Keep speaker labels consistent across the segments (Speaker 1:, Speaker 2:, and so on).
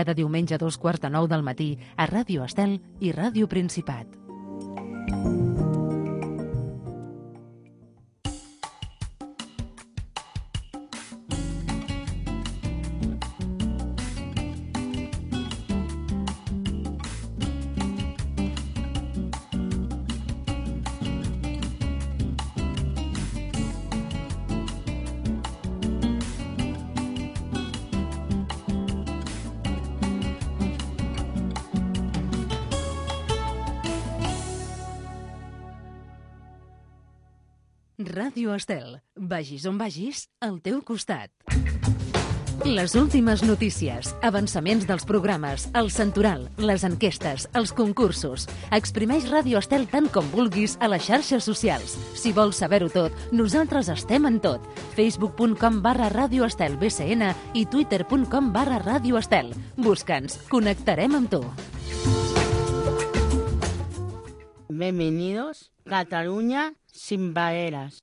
Speaker 1: cada diumenge a dos quarts de nou del matí a Ràdio Estel i Ràdio Principat. Ràdio Estel. Vagis on vagis, al teu costat. Les últimes notícies, avançaments dels programes, el santoral, les enquestes, els concursos. Exprimeix Ràdio Estel tant com vulguis a les xarxes socials. Si vols saber-ho tot, nosaltres estem en tot. facebook.com barra Ràdio Estel BCN i twitter.com barra Ràdio Estel. Busca'ns, connectarem amb tu.
Speaker 2: Bienvenidos, Cataluña sin barreras.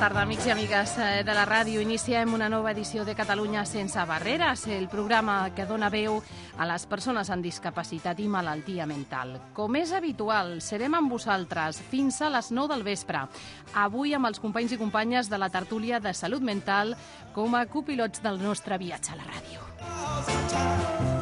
Speaker 3: Tarda, amics i amigues eh, de la ràdio. Iniciem una nova edició de Catalunya sense barreres, el programa que dona veu a les persones amb discapacitat i malaltia mental. Com és habitual, serem amb vosaltres fins a les 9 del vespre. Avui amb els companys i companyes de la tertúlia de salut mental com a copilots del nostre viatge a la ràdio.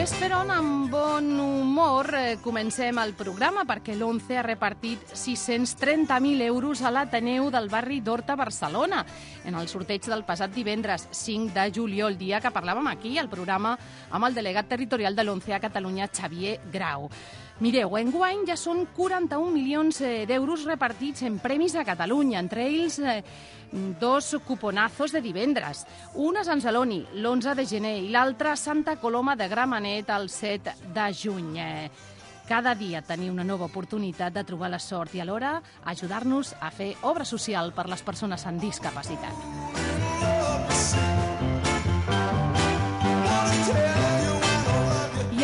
Speaker 3: I Vesperon, amb bon humor, eh, comencem el programa perquè l'11 ha repartit 630.000 euros a l'Ateneu del barri d'Horta, Barcelona, en el sorteig del passat divendres 5 de juliol, dia que parlàvem aquí al programa amb el delegat territorial de l'11 a Catalunya, Xavier Grau. Mireu, enguany ja són 41 milions eh, d'euros repartits en premis a Catalunya, entre ells eh, dos cuponazos de divendres. Un a Sant Celoni, l'11 de gener, i l'altre a Santa Coloma de Gramenet, el 7 de juny. Eh, Cada dia tenir una nova oportunitat de trobar la sort i alhora ajudar-nos a fer obra social per les persones amb discapacitat.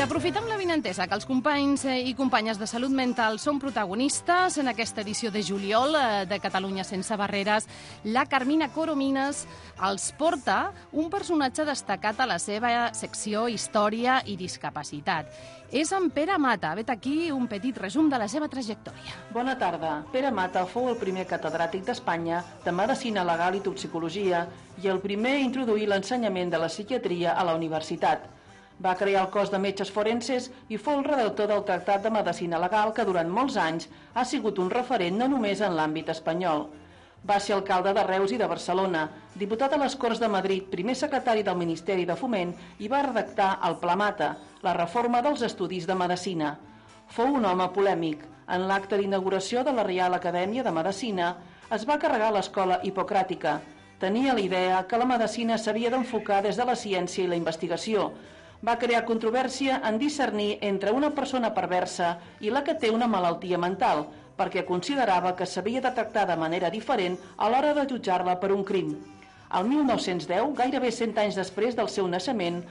Speaker 3: Aprofitem la vinentesa que els companys eh, i companyes de salut mental són protagonistes en aquesta edició de juliol eh, de Catalunya sense barreres. La Carmina Coromines els porta un personatge destacat a la seva secció Història i Discapacitat. És en Pere Mata. Vet aquí un petit resum de la seva trajectòria.
Speaker 4: Bona tarda. Pere Mata fou el primer catedràtic d'Espanya de Medicina Legal i Toxicologia i el primer a introduir l'ensenyament de la psiquiatria a la universitat. Va crear el cos de metges forenses i fou el redactor del Tractat de Medicina Legal que durant molts anys ha sigut un referent no només en l'àmbit espanyol. Va ser alcalde de Reus i de Barcelona, diputat a les Corts de Madrid, primer secretari del Ministeri de Foment i va redactar el Pla Mata, la reforma dels estudis de Medicina. Fou un home polèmic. En l'acte d'inauguració de la Reial Acadèmia de Medicina es va carregar l'escola hipocràtica. Tenia la idea que la medicina s'havia d'enfocar des de la ciència i la investigació, va crear controvèrsia en discernir entre una persona perversa i la que té una malaltia mental, perquè considerava que s'havia de tractar de manera diferent a l'hora de jutjar-la per un crim. Al 1910, gairebé 100 anys després del seu naixement,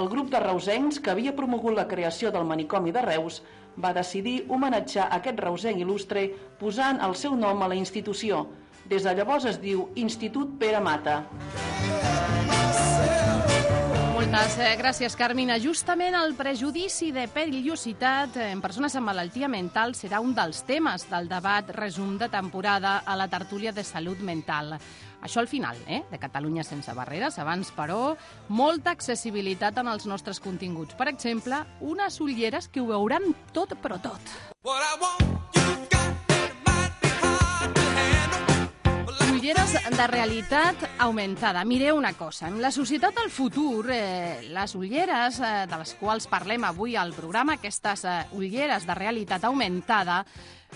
Speaker 4: el grup de reusencs que havia promogut la creació del manicomi de Reus va decidir homenatjar aquest reusenc il·lustre posant el seu nom a la institució. Des de llavors es diu Institut Pere Mata.
Speaker 3: Moltes eh, gràcies, Carmina. Justament el prejudici de perillositat en persones amb malaltia mental serà un dels temes del debat resum de temporada a la tertúlia de salut mental. Això al final, eh? de Catalunya sense barreres. Abans, però, molta accessibilitat en els nostres continguts. Per exemple, unes ulleres que ho veuran tot però tot.
Speaker 5: What I want,
Speaker 3: Ulleres de realitat augmentada. Mireu una cosa, en la societat del futur, eh, les ulleres eh, de les quals parlem avui al programa, aquestes eh, ulleres de realitat augmentada,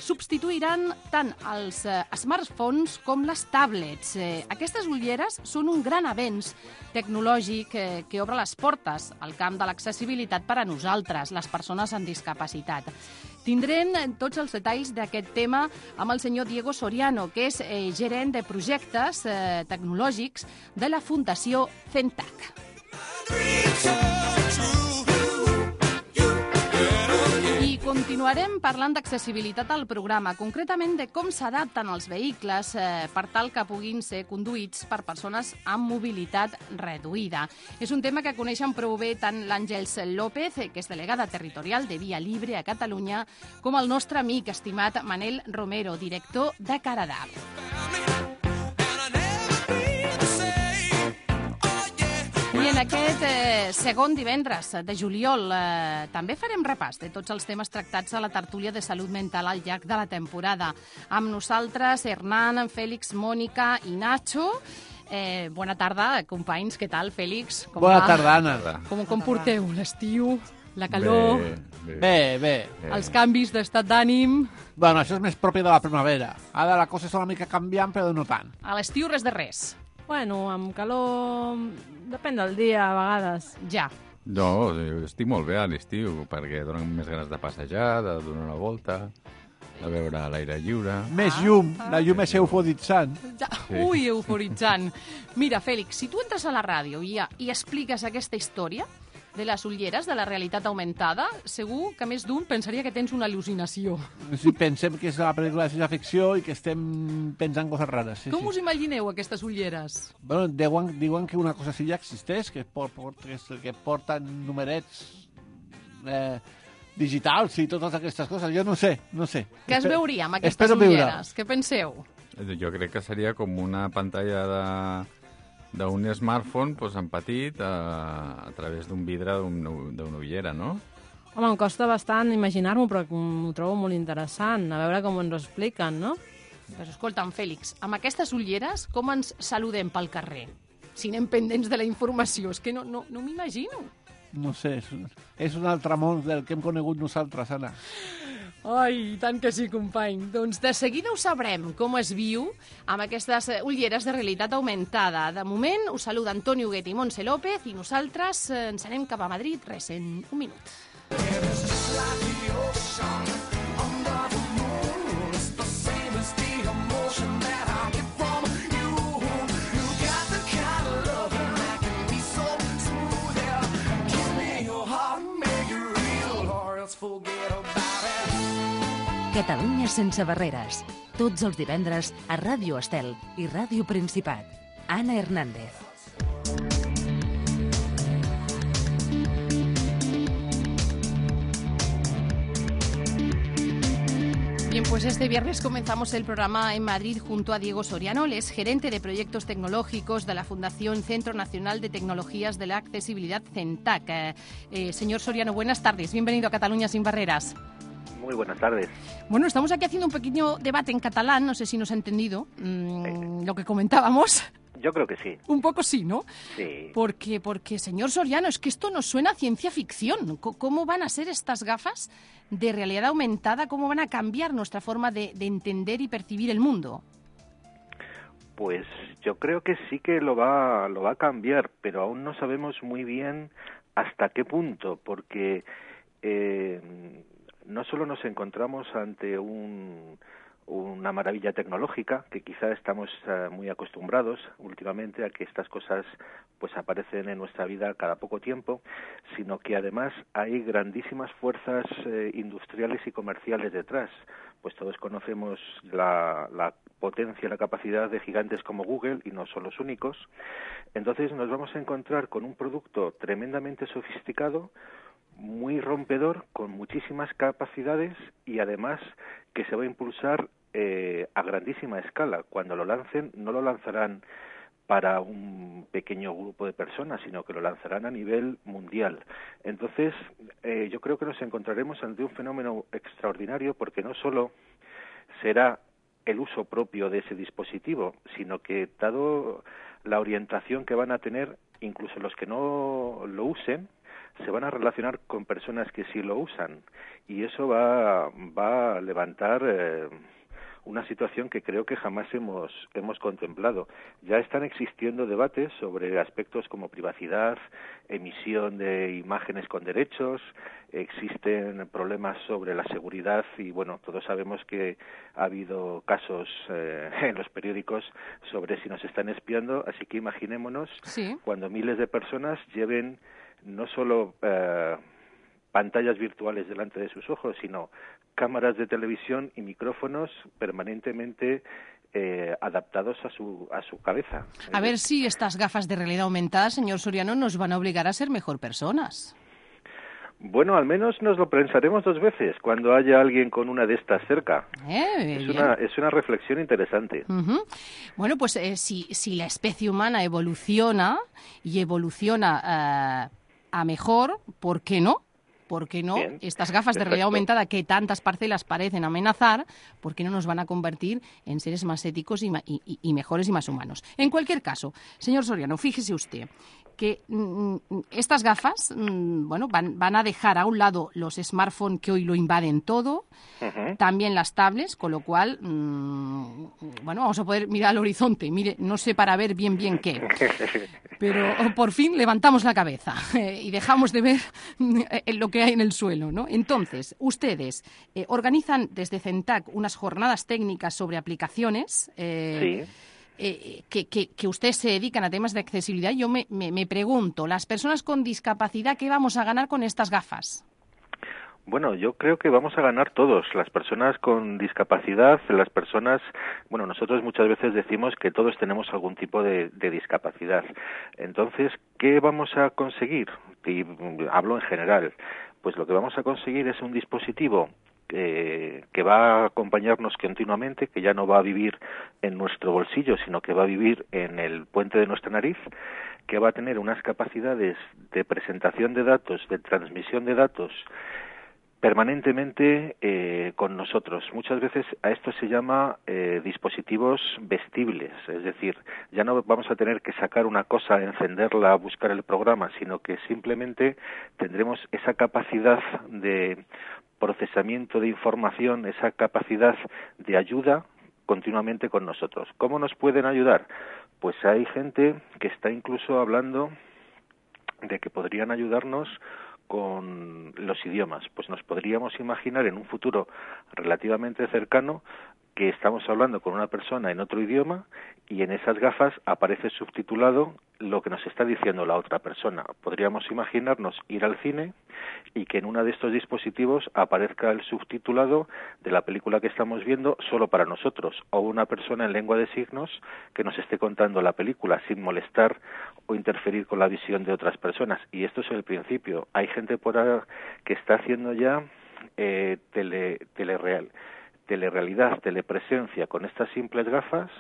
Speaker 3: substituiran tant els eh, smartphones com les tablets. Eh, aquestes ulleres són un gran avenç tecnològic eh, que obre les portes al camp de l'accessibilitat per a nosaltres, les persones amb discapacitat. Tindrem tots els detalls d'aquest tema amb el senyor Diego Soriano, que és eh, gerent de projectes eh, tecnològics de la Fundació CENTAC. I continuarem parlant d'accessibilitat al programa, concretament de com s'adapten els vehicles eh, per tal que puguin ser conduïts per persones amb mobilitat reduïda. És un tema que coneixen prou bé tant l'Àngels López, eh, que és delegada territorial de Via Libre a Catalunya, com el nostre amic estimat Manel Romero, director de Caradar. En aquest eh, segon divendres de juliol eh, també farem repàs de tots els temes tractats a la tertúlia de salut mental al llarg de la temporada. Amb nosaltres, Hernán, Fèlix, Mònica i Nacho. Eh, bona tarda, companys. Què tal, Fèlix? Com
Speaker 6: Bona
Speaker 3: va?
Speaker 6: tarda, Anna.
Speaker 3: Com, com porteu l'estiu, la calor,
Speaker 7: Bé, bé.
Speaker 6: Bé, bé.
Speaker 3: els canvis d'estat d'ànim?
Speaker 6: Bueno, això és més propi de la primavera. Ara la cosa és una mica canviant, però no tant.
Speaker 3: A l'estiu res de res.
Speaker 8: Bueno, amb calor... Depèn del dia, a vegades.
Speaker 3: Ja.
Speaker 7: No, estic molt bé a l'estiu, perquè donen més ganes de passejar, de donar una volta, de veure l'aire lliure.
Speaker 6: Més llum, la llum és euforitzant.
Speaker 3: ja. Ui, euforitzant. Mira, Fèlix, si tu entres a la ràdio i, i expliques aquesta història de les ulleres de la realitat augmentada, segur que més d'un pensaria que tens una al·lucinació.
Speaker 6: Si pensem que és una pel·lícula de ciència ficció i que estem pensant coses rares. Sí,
Speaker 3: Com
Speaker 6: sí.
Speaker 3: us imagineu aquestes ulleres?
Speaker 6: Bueno, diuen, diuen que una cosa així ja existeix, que, por, por, que, que porten numerets eh, digitals i totes aquestes coses. Jo no sé, no sé.
Speaker 3: Què es veuria amb aquestes ulleres? Què penseu?
Speaker 7: Jo crec que seria com una pantalla de d'un smartphone pues, en petit a, a través d'un vidre d'un- d'una ullera, no?
Speaker 8: Home, em costa bastant imaginar-m'ho, però m'ho trobo molt interessant. A veure com ens ho expliquen, no?
Speaker 3: Pues escolta'm, Fèlix, amb aquestes ulleres com ens saludem pel carrer? Si anem pendents de la informació, és que no, no, no m'imagino.
Speaker 6: No sé, és un, és un altre món del que hem conegut nosaltres, Anna.
Speaker 3: Ai, tant que sí, company. Doncs de seguida ho sabrem, com es viu amb aquestes ulleres de realitat augmentada. De moment, us saluda Antoni Huguet i Montse López i nosaltres eh, ens anem cap a Madrid res en un minut.
Speaker 1: Catalunya sense barreres. Tots els divendres a Ràdio Estel i Ràdio Principat. Anna Hernández.
Speaker 3: Bien, pues este viernes comenzamos el programa en Madrid junto a Diego Soriano, él es gerente de proyectos tecnológicos de la Fundación Centro Nacional de Tecnologías de la Accesibilidad CENTAC. Eh, señor Soriano, buenas tardes, bienvenido a Cataluña sin barreras.
Speaker 9: Muy buenas tardes.
Speaker 3: Bueno, estamos aquí haciendo un pequeño debate en catalán, no sé si nos ha entendido mm, lo que comentábamos.
Speaker 9: Yo creo que sí.
Speaker 3: Un poco sí, ¿no?
Speaker 9: Sí.
Speaker 3: Porque, porque, señor Soriano, es que esto nos suena a ciencia ficción. ¿Cómo van a ser estas gafas de realidad aumentada? ¿Cómo van a cambiar nuestra forma de, de entender y percibir el mundo?
Speaker 9: Pues yo creo que sí que lo va, lo va a cambiar, pero aún no sabemos muy bien hasta qué punto, porque eh, no solo nos encontramos ante un, una maravilla tecnológica, que quizá estamos eh, muy acostumbrados últimamente a que estas cosas pues aparecen en nuestra vida cada poco tiempo, sino que además hay grandísimas fuerzas eh, industriales y comerciales detrás. Pues todos conocemos la, la potencia, la capacidad de gigantes como Google y no son los únicos. Entonces nos vamos a encontrar con un producto tremendamente sofisticado, muy rompedor, con muchísimas capacidades y además que se va a impulsar eh, a grandísima escala. Cuando lo lancen, no lo lanzarán para un pequeño grupo de personas, sino que lo lanzarán a nivel mundial. Entonces, eh, yo creo que nos encontraremos ante un fenómeno extraordinario porque no solo será el uso propio de ese dispositivo, sino que dado la orientación que van a tener, incluso los que no lo usen, se van a relacionar con personas que sí lo usan y eso va, va a levantar eh, una situación que creo que jamás hemos, hemos contemplado. Ya están existiendo debates sobre aspectos como privacidad, emisión de imágenes con derechos, existen problemas sobre la seguridad y bueno, todos sabemos que ha habido casos eh, en los periódicos sobre si nos están espiando, así que imaginémonos
Speaker 3: Sí.
Speaker 9: cuando miles de personas lleven no solo eh, pantallas virtuales delante de sus ojos, sino cámaras de televisión y micrófonos permanentemente eh, adaptados a su, a su cabeza.
Speaker 3: A ver si estas gafas de realidad aumentada, señor Soriano, nos van a obligar a ser mejor personas.
Speaker 9: Bueno, al menos nos lo pensaremos dos veces cuando haya alguien con una de estas cerca.
Speaker 3: Eh,
Speaker 9: Es una, es una reflexión interesante.
Speaker 3: Bueno, pues eh, si, si la especie humana evoluciona y evoluciona a mejor, ¿por qué no? ¿Por qué no?
Speaker 9: Bien,
Speaker 3: Estas gafas de realidad aumentada que tantas parcelas parecen amenazar, ¿por qué no nos van a convertir en seres más éticos y- y mejores y más humanos? En cualquier caso, señor Soriano, fíjese usted que mm, mm, estas gafas mm, bueno, van, van a dejar a un lado los smartphones que hoy lo invaden todo, también las tablets, con lo cual, mm, bueno, vamos a poder mirar al horizonte. Mire, no sé para ver bien bien qué, pero por fin levantamos la cabeza eh, y dejamos de ver eh, lo que hay en el suelo, ¿no? Entonces, ustedes eh, organizan desde CENTAC unas jornadas técnicas sobre aplicaciones.
Speaker 9: Sí.
Speaker 3: Eh, que, que, que ustedes se dedican a temas de accesibilidad, yo me, me, me pregunto, las personas con discapacidad, ¿qué vamos a ganar con estas gafas?
Speaker 9: Bueno, yo creo que vamos a ganar todos, las personas con discapacidad, las personas, bueno, nosotros muchas veces decimos que todos tenemos algún tipo de, de discapacidad. Entonces, ¿qué vamos a conseguir? Y hablo en general. Pues lo que vamos a conseguir es un dispositivo que, que va a acompañarnos continuamente, que ya no va a vivir en nuestro bolsillo, sino que va a vivir en el puente de nuestra nariz, que va a tener unas capacidades de presentación de datos, de transmisión de datos, permanentemente eh, con nosotros. Muchas veces a esto se llama eh, dispositivos vestibles, es decir, ya no vamos a tener que sacar una cosa, encenderla, buscar el programa, sino que simplemente tendremos esa capacidad de procesamiento de información, esa capacidad de ayuda continuamente con nosotros. ¿Cómo nos pueden ayudar? Pues hay gente que está incluso hablando de que podrían ayudarnos con los idiomas. Pues nos podríamos imaginar en un futuro relativamente cercano que estamos hablando con una persona en otro idioma y en esas gafas aparece subtitulado lo que nos está diciendo la otra persona. Podríamos imaginarnos ir al cine y que en uno de estos dispositivos aparezca el subtitulado de la película que estamos viendo solo para nosotros o una persona en lengua de signos que nos esté contando la película sin molestar o interferir con la visión de otras personas. Y esto es el principio. Hay gente por ahí que está haciendo ya eh, tele, telereal telerealidad, telepresencia con estas simples gafas,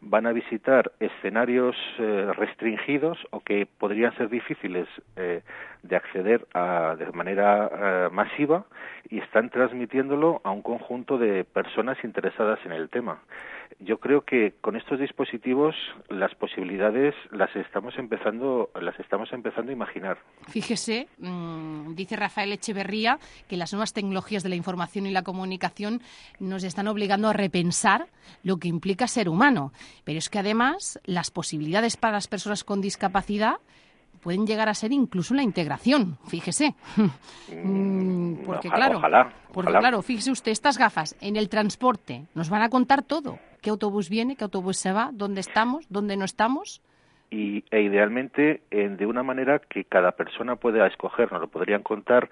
Speaker 9: van a visitar escenarios eh, restringidos o que podrían ser difíciles eh, de acceder a, de manera eh, masiva y están transmitiéndolo a un conjunto de personas interesadas en el tema. Yo creo que con estos dispositivos las posibilidades las estamos empezando las estamos empezando a imaginar.
Speaker 3: Fíjese, mmm, dice Rafael Echeverría que las nuevas tecnologías de la información y la comunicación nos están obligando a repensar lo que implica ser humano. Pero es que además las posibilidades para las personas con discapacidad pueden llegar a ser incluso la integración, fíjese. Mm, porque
Speaker 9: Ojalá,
Speaker 3: claro,
Speaker 9: ojalá,
Speaker 3: porque
Speaker 9: ojalá.
Speaker 3: claro, fíjese usted, estas gafas en el transporte nos van a contar todo. ¿Qué autobús viene? ¿Qué autobús se va? ¿Dónde estamos? ¿Dónde no estamos?
Speaker 9: y, e idealmente en- de una manera que cada persona pueda escoger. Nos lo podrían contar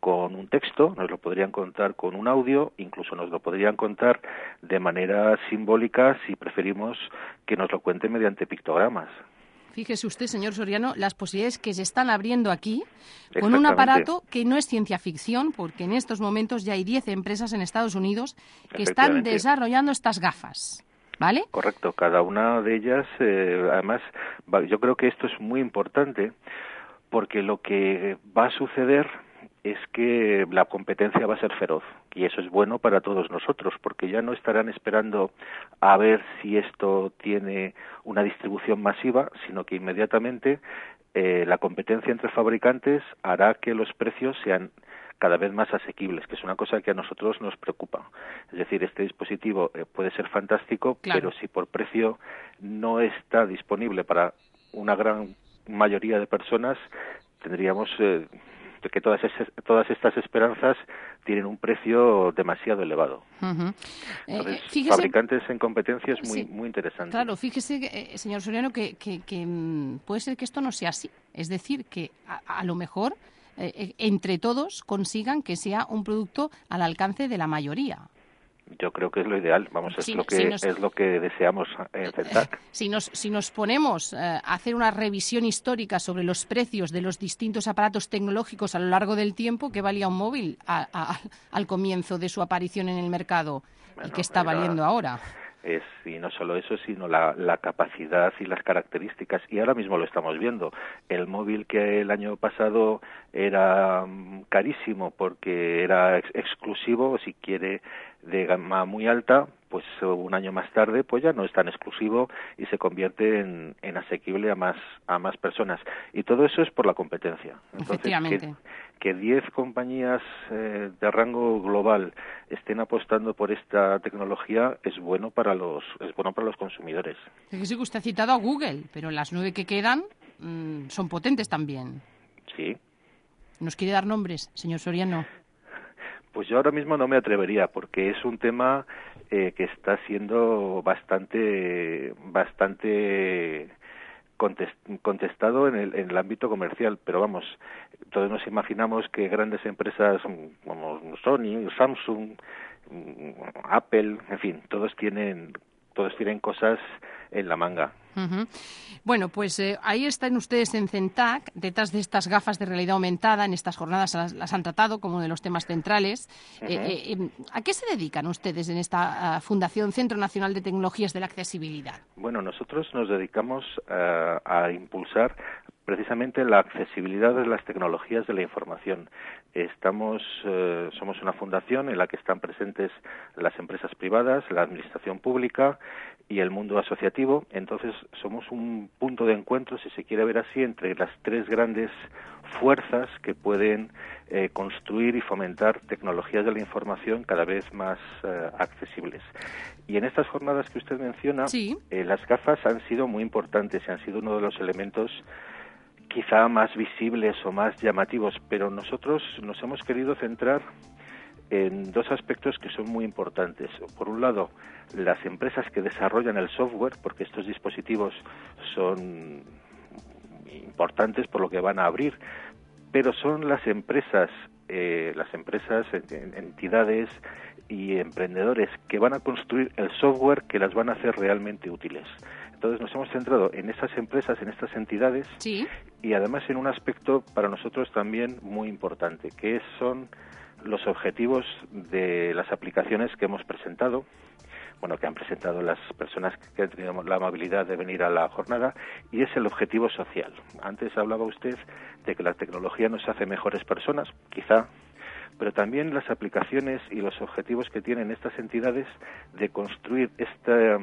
Speaker 9: con un texto, nos lo podrían contar con un audio, incluso nos lo podrían contar de manera simbólica si preferimos que nos lo cuente mediante pictogramas.
Speaker 3: Fíjese usted, señor Soriano, las posibilidades que se están abriendo aquí con un aparato que no es ciencia ficción, porque en estos momentos ya hay 10 empresas en Estados Unidos que están desarrollando estas gafas. ¿Vale?
Speaker 9: Correcto, cada una de ellas, eh, además, yo creo que esto es muy importante porque lo que va a suceder es que la competencia va a ser feroz y eso es bueno para todos nosotros porque ya no estarán esperando a ver si esto tiene una distribución masiva, sino que inmediatamente eh, la competencia entre fabricantes hará que los precios sean cada vez más asequibles, que es una cosa que a nosotros nos preocupa. Es decir, este dispositivo eh, puede ser fantástico,
Speaker 3: Claro.
Speaker 9: pero si por precio no está disponible para una gran mayoría de personas, tendríamos eh, que todas, esas- todas estas esperanzas tienen un precio demasiado elevado.
Speaker 3: Eh,
Speaker 9: Entonces,
Speaker 3: eh, fíjese,
Speaker 9: fabricantes en competencia es muy,
Speaker 3: Sí.
Speaker 9: muy interesante.
Speaker 3: claro, fíjese, eh, señor Soriano, que, que- que, mm, puede ser que esto no sea así. Es decir, que a, a lo mejor eh, entre todos consigan que sea un producto al alcance de la mayoría.
Speaker 9: Yo creo que es lo ideal, vamos, es lo que
Speaker 3: nos-
Speaker 9: es lo que deseamos en CENTAC.
Speaker 3: Si nos, si nos ponemos eh, a hacer una revisión histórica sobre los precios de los distintos aparatos tecnológicos a lo largo del tiempo, ¿qué valía un móvil a- a- al comienzo de su aparición en el mercado y qué está
Speaker 9: era-
Speaker 3: valiendo ahora?
Speaker 9: es y no solo eso sino la, la capacidad y las características y ahora mismo lo estamos viendo el móvil que el año pasado era mm, carísimo porque era ex- exclusivo si quiere de gama muy alta pues eh, un año más tarde pues ya no es tan exclusivo y se convierte en, en asequible a más a más personas y todo eso es por la competencia Entonces, que-
Speaker 3: Efectivamente.
Speaker 9: que 10 compañías eh, de rango global estén apostando por esta tecnología es bueno para los es bueno para los consumidores.
Speaker 3: Fíjese que usted ha citado a Google, pero las nueve que quedan mm, son potentes también.
Speaker 9: Sí.
Speaker 3: ¿Nos quiere dar nombres, señor Soriano?
Speaker 9: Pues yo ahora mismo no me atrevería porque es un tema eh, que está siendo bastante bastante contes- contestado en el, en el ámbito comercial, pero vamos, todos nos imaginamos que grandes empresas como Sony, Samsung, mm, Apple, en fin, todos tienen todos tienen cosas en la manga.
Speaker 3: Bueno, pues eh, ahí están ustedes en CENTAC, detrás de estas gafas de realidad aumentada. En estas jornadas las, las han tratado como de los temas centrales. Eh, eh, eh, ¿A qué se dedican ustedes en esta ah, Fundación Centro Nacional de Tecnologías de la Accesibilidad?
Speaker 9: Bueno, nosotros nos dedicamos eh, a impulsar precisamente la accesibilidad de las tecnologías de la información. Estamos, eh, somos una fundación en la que están presentes las empresas privadas, la administración pública y el mundo asociativo. Entonces, somos un punto de encuentro, si se quiere ver así, entre las tres grandes fuerzas que pueden eh, construir y fomentar tecnologías de la información cada vez más eh, accesibles. Y en estas jornadas que usted menciona,
Speaker 3: Sí.
Speaker 9: eh, las gafas han sido muy importantes y han sido uno de los elementos quizá más visibles o más llamativos, pero nosotros nos hemos querido centrar en dos aspectos que son muy importantes. Por un lado, las empresas que desarrollan el software, porque estos dispositivos son importantes por lo que van a abrir, pero son las empresas, eh, las empresas, en- en- entidades y emprendedores que van a construir el software que las van a hacer realmente útiles. Entonces nos hemos centrado en estas empresas, en estas entidades
Speaker 3: Sí.
Speaker 9: y además en un aspecto para nosotros también muy importante, que son los objetivos de las aplicaciones que hemos presentado, bueno, que han presentado las personas que han tenido la amabilidad de venir a la jornada, y es el objetivo social. Antes hablaba usted de que la tecnología nos hace mejores personas, quizá, pero también las aplicaciones y los objetivos que tienen estas entidades de construir esta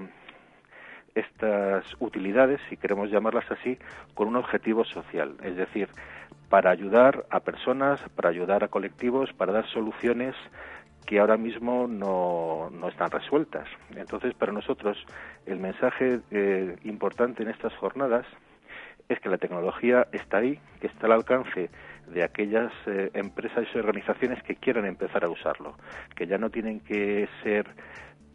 Speaker 9: estas utilidades, si queremos llamarlas así, con un objetivo social, es decir, para ayudar a personas, para ayudar a colectivos, para dar soluciones que ahora mismo no, no están resueltas. Entonces, para nosotros, el mensaje eh, importante en estas jornadas es que la tecnología está ahí, que está al alcance de aquellas eh, empresas y organizaciones que quieran empezar a usarlo, que ya no tienen que ser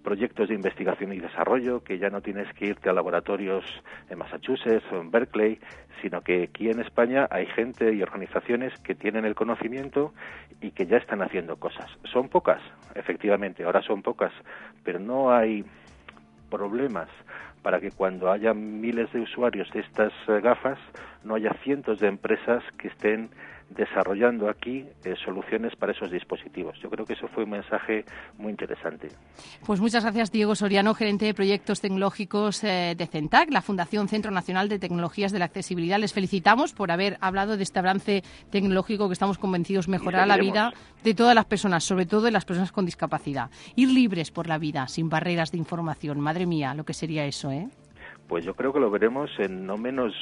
Speaker 9: proyectos de investigación y desarrollo, que ya no tienes que irte a laboratorios en Massachusetts o en Berkeley, sino que aquí en España hay gente y organizaciones que tienen el conocimiento y que ya están haciendo cosas. Son pocas, efectivamente, ahora son pocas, pero no hay problemas para que cuando haya miles de usuarios de estas eh, gafas no haya cientos de empresas que estén desarrollando aquí eh, soluciones para esos dispositivos. Yo creo que eso fue un mensaje muy interesante.
Speaker 3: Pues muchas gracias, Diego Soriano, gerente de proyectos tecnológicos eh, de CENTAC, la Fundación Centro Nacional de Tecnologías de la Accesibilidad. Les felicitamos por haber hablado de este avance tecnológico que estamos convencidos mejorará la vida de todas las personas, sobre todo de las personas con discapacidad. Ir libres por la vida, sin barreras de información. Madre mía, lo que sería eso, ¿eh?
Speaker 9: Pues yo creo que lo veremos en no menos,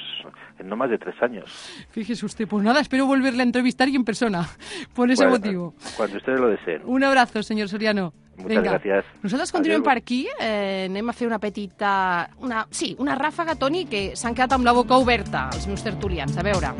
Speaker 9: en no más de tres años.
Speaker 3: Fíjese usted, pues nada, espero volverle a entrevistar y en persona, por ese
Speaker 9: Bueno,
Speaker 3: motivo.
Speaker 9: Cuando ustedes lo deseen.
Speaker 3: Un abrazo, senyor Soriano.
Speaker 9: Muchas gracias.
Speaker 3: Nosaltres continuem
Speaker 9: Adéu.
Speaker 3: per aquí, eh, anem a fer una petita... Una, sí, una ràfaga, Toni, que s'han quedat amb la boca oberta, els meus tertulians. A veure.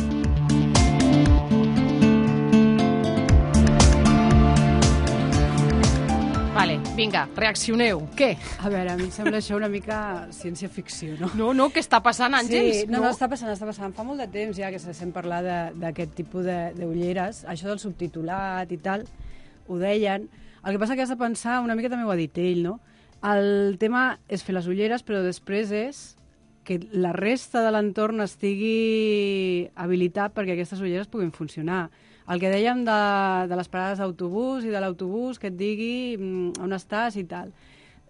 Speaker 3: Vale, vinga, reaccioneu. Què?
Speaker 10: A veure, a mi em sembla això una mica ciència ficció, no?
Speaker 3: No, no, què està passant, Àngels?
Speaker 10: Sí, no, no, està passant, està passant. Fa molt de temps ja que se sent parlar de- d'aquest tipus de- d'ulleres. Això del subtitulat i tal, ho deien. El que passa que has de pensar, una mica també ho ha dit ell, no? El tema és fer les ulleres, però després és que la resta de l'entorn estigui habilitat perquè aquestes ulleres puguin funcionar. El que dèiem de, de les parades d'autobús i de l'autobús, que et digui mm, on estàs i tal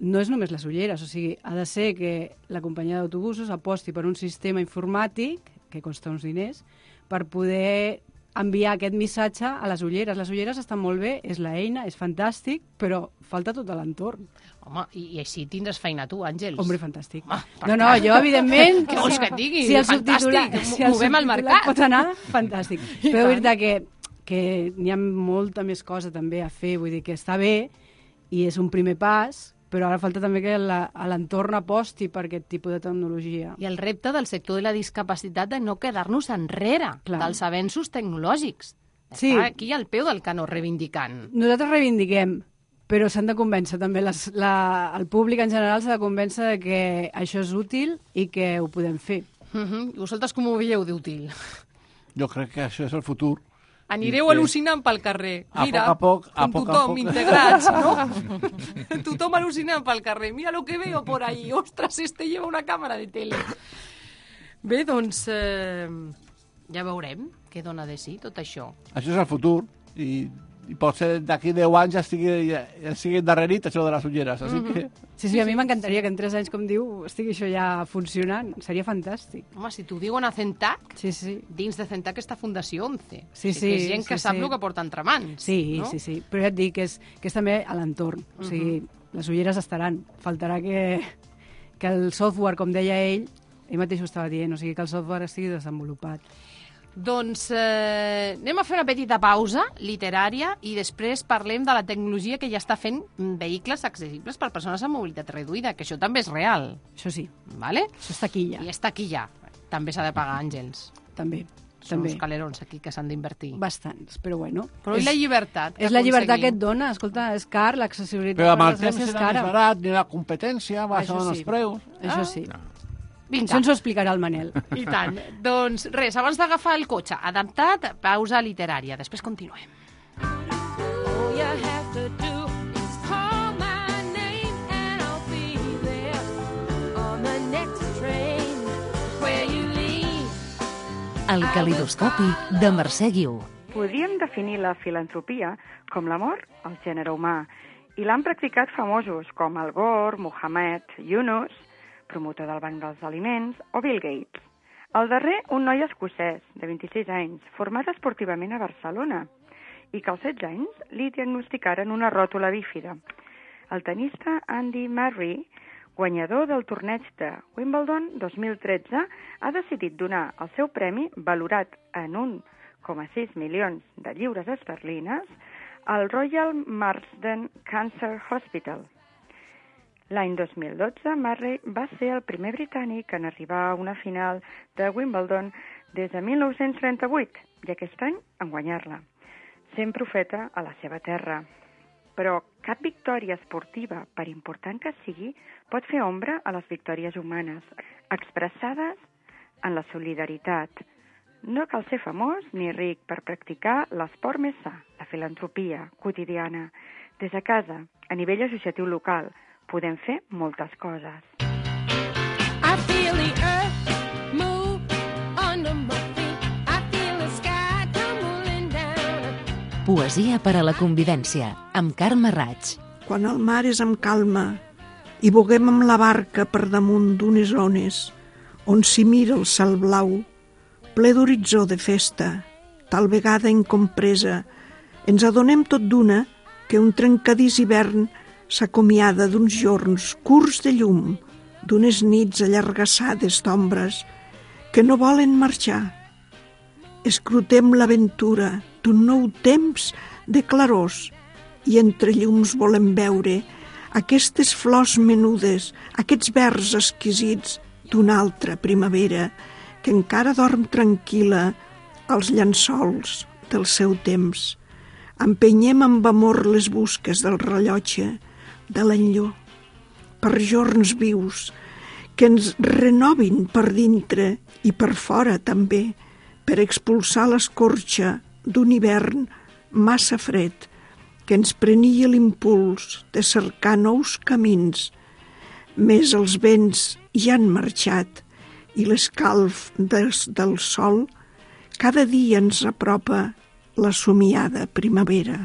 Speaker 10: no és només les ulleres, o sigui, ha de ser que la companyia d'autobusos aposti per un sistema informàtic, que costa uns diners, per poder enviar aquest missatge a les ulleres. Les ulleres estan molt bé, és la eina, és fantàstic, però falta tot l'entorn.
Speaker 3: Home, i, i així tindràs feina tu, Àngels.
Speaker 10: Hombre, fantàstic.
Speaker 3: Home,
Speaker 10: no, no, jo, evidentment...
Speaker 3: Què vols que et digui?
Speaker 10: Si el
Speaker 3: Fantàstic,
Speaker 10: si el
Speaker 3: movem
Speaker 10: subtitulat
Speaker 3: mercat.
Speaker 10: pot anar, fantàstic. Però és veritat que, que n'hi ha molta més cosa també a fer, vull dir que està bé i és un primer pas, però ara falta també que l'entorn aposti per aquest tipus de tecnologia.
Speaker 3: I el repte del sector de la discapacitat de no quedar-nos enrere
Speaker 10: Clar.
Speaker 3: dels avenços tecnològics.
Speaker 10: Sí.
Speaker 3: Està aquí al peu del canó reivindicant.
Speaker 10: Nosaltres reivindiquem, però s'han de convèncer també, les, la, el públic en general s'ha de convèncer de que això és útil i que ho podem fer.
Speaker 3: Uh -huh. I vosaltres com ho veieu d'útil?
Speaker 6: Jo crec que això és el futur.
Speaker 3: Anireu al·lucinant pel carrer.
Speaker 6: A
Speaker 3: Mira,
Speaker 6: poc a poc, a poc a
Speaker 3: tothom,
Speaker 6: poc.
Speaker 3: integrats, no? tothom al·lucinant pel carrer. Mira lo que veo por ahí. Ostras, este lleva una càmera de tele. Bé, doncs, eh, ja veurem què dona de si tot això.
Speaker 6: Això és el futur i, i pot ser d'aquí 10 anys ja estigui, ja, ja estigui endarrerit això de les ulleres. Així
Speaker 3: Mhm.
Speaker 6: que
Speaker 10: Sí, sí, a mi m'encantaria que en tres anys, com diu, estigui això ja funcionant. Seria fantàstic.
Speaker 3: Home, si t'ho diuen a Centac,
Speaker 10: Sí, sí.
Speaker 3: dins de Centac està Fundació 11.
Speaker 10: Sí,
Speaker 3: sigui que
Speaker 10: sí,
Speaker 3: és gent que
Speaker 10: sí,
Speaker 3: sap
Speaker 10: sí.
Speaker 3: el que porta entre mans.
Speaker 10: Sí,
Speaker 3: no?
Speaker 10: sí, sí. Però ja et dic que és, que és també a l'entorn. O sigui, les ulleres estaran. Faltarà que, que el software, com deia ell, ell mateix ho estava dient, o sigui, que el software estigui desenvolupat.
Speaker 3: Doncs eh, anem a fer una petita pausa literària i després parlem de la tecnologia que ja està fent vehicles accessibles per persones amb mobilitat reduïda, que això també és real.
Speaker 10: Això sí,
Speaker 3: ¿vale?
Speaker 10: això està aquí ja,
Speaker 3: I està aquí ja. També s'ha de pagar, Àngels.
Speaker 10: també.
Speaker 3: Són
Speaker 10: també.
Speaker 3: uns calerons aquí que s'han d'invertir.
Speaker 10: Bastants, però bueno.
Speaker 3: Però i la llibertat?
Speaker 10: És la llibertat que et dona. Escolta, és car, l'accessibilitat
Speaker 6: Però amb el temps
Speaker 10: és
Speaker 6: serà més
Speaker 10: cara.
Speaker 6: barat, ni la competència, baixen
Speaker 10: Això
Speaker 6: els
Speaker 10: sí.
Speaker 6: preus.
Speaker 10: Això
Speaker 3: Ah.
Speaker 10: sí.
Speaker 3: Vinga.
Speaker 10: Això ens ho explicarà el Manel.
Speaker 3: I tant. doncs res, abans d'agafar el cotxe, adaptat, pausa literària. Després continuem.
Speaker 11: All you have to do.
Speaker 1: El calidoscopi de Mercè Guiu.
Speaker 12: Podríem definir la filantropia com l'amor al gènere humà i l'han practicat famosos com Al Gore, Mohamed Yunus, promotor del Banc dels Aliments, o Bill Gates. El darrer, un noi escocès, de 26 anys, format esportivament a Barcelona, i que als 16 anys li diagnosticaren una ròtula bífida. El tenista Andy Murray, guanyador del torneig de Wimbledon 2013, ha decidit donar el seu premi, valorat en 1,6 milions de lliures esterlines, al Royal Marsden Cancer Hospital. L'any 2012, Murray va ser el primer britànic en arribar a una final de Wimbledon des de 1938 i aquest any en guanyar-la, sent profeta a la seva terra. Però cap victòria esportiva, per important que sigui, pot fer ombra a les victòries humanes, expressades en la solidaritat. No cal ser famós ni ric per practicar l'esport més sa, la filantropia quotidiana. Des de casa, a nivell associatiu local, podem fer moltes coses.
Speaker 11: I feel the earth move under my feet. I feel the sky tumbling down.
Speaker 1: Poesia per a la convivència, amb Carme Raig.
Speaker 13: Quan el mar és amb calma i boguem amb la barca per damunt d'unes ones on s'hi mira el cel blau, ple d'horitzó de festa, tal vegada incompresa, ens adonem tot d'una que un trencadís hivern s'acomiada d'uns jorns curts de llum, d'unes nits allargassades d'ombres que no volen marxar. Escrutem l'aventura d'un nou temps de clarors i entre llums volem veure aquestes flors menudes, aquests vers exquisits d'una altra primavera que encara dorm tranquil·la als llençols del seu temps. Empenyem amb amor les busques del rellotge, de l'enllor, per jorns vius, que ens renovin per dintre i per fora també, per expulsar l'escorxa d'un hivern massa fred que ens prenia l'impuls de cercar nous camins. Més els vents ja han marxat i l'escalf des del sol cada dia ens apropa la somiada primavera.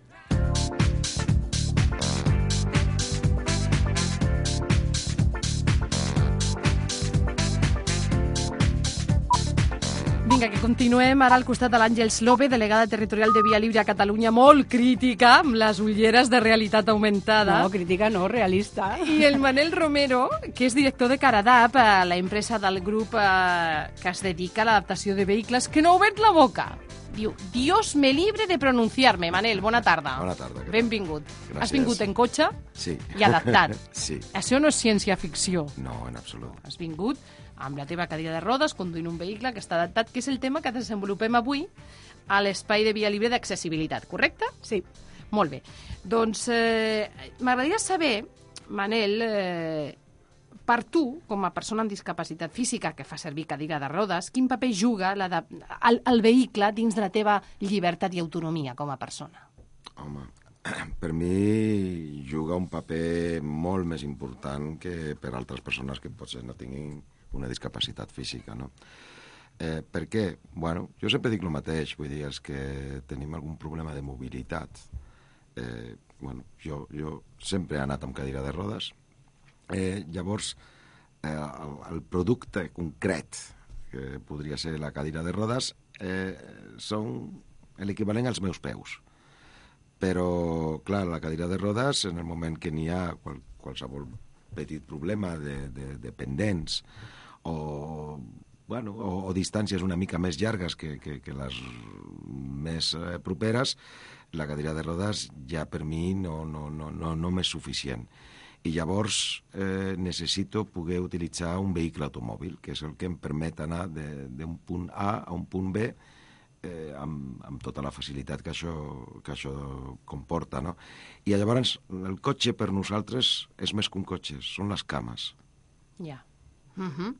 Speaker 3: Vinga, que continuem ara al costat de l'Àngels Lobe, delegada territorial de Via Libre a Catalunya, molt crítica, amb les ulleres de realitat augmentada.
Speaker 10: No, crítica no, realista.
Speaker 3: I el Manel Romero, que és director de Caradap, eh, la empresa del grup eh, que es dedica a l'adaptació de vehicles, que no ha obert la boca. Diu, Dios me libre de pronunciar-me. Manel, bona tarda.
Speaker 14: Bona tarda.
Speaker 3: Benvingut.
Speaker 14: Gràcies.
Speaker 3: Has vingut en cotxe
Speaker 14: Sí.
Speaker 3: i adaptat.
Speaker 14: sí.
Speaker 3: Això no és ciència-ficció.
Speaker 14: No, en absolut.
Speaker 3: Has vingut amb la teva cadira de rodes, conduint un vehicle que està adaptat, que és el tema que desenvolupem avui a l'espai de via libre d'accessibilitat, correcte?
Speaker 10: Sí.
Speaker 3: Molt bé. Doncs eh, m'agradaria saber, Manel, eh, per tu, com a persona amb discapacitat física que fa servir cadira de rodes, quin paper juga la de, el, el vehicle dins de la teva llibertat i autonomia com a persona?
Speaker 14: Home, per mi juga un paper molt més important que per altres persones que potser no tinguin una discapacitat física, no? Eh, per què? Bueno, jo sempre dic el mateix, vull dir, els que tenim algun problema de mobilitat, eh, bueno, jo, jo sempre he anat amb cadira de rodes, eh, llavors eh, el, el producte concret que podria ser la cadira de rodes eh, són l'equivalent als meus peus però, clar, la cadira de rodes, en el moment que n'hi ha qual, qualsevol petit problema de, de, de pendents o, bueno, o, o distàncies una mica més llargues que, que, que les més eh, properes, la cadira de rodes ja per mi no, no, no, no, no m'és suficient. I llavors eh, necessito poder utilitzar un vehicle automòbil, que és el que em permet anar d'un punt A a un punt B eh, amb, amb tota la facilitat que això, que això comporta, no? I llavors el cotxe per nosaltres és més que un cotxe, són les cames.
Speaker 3: Ja. Uh -huh.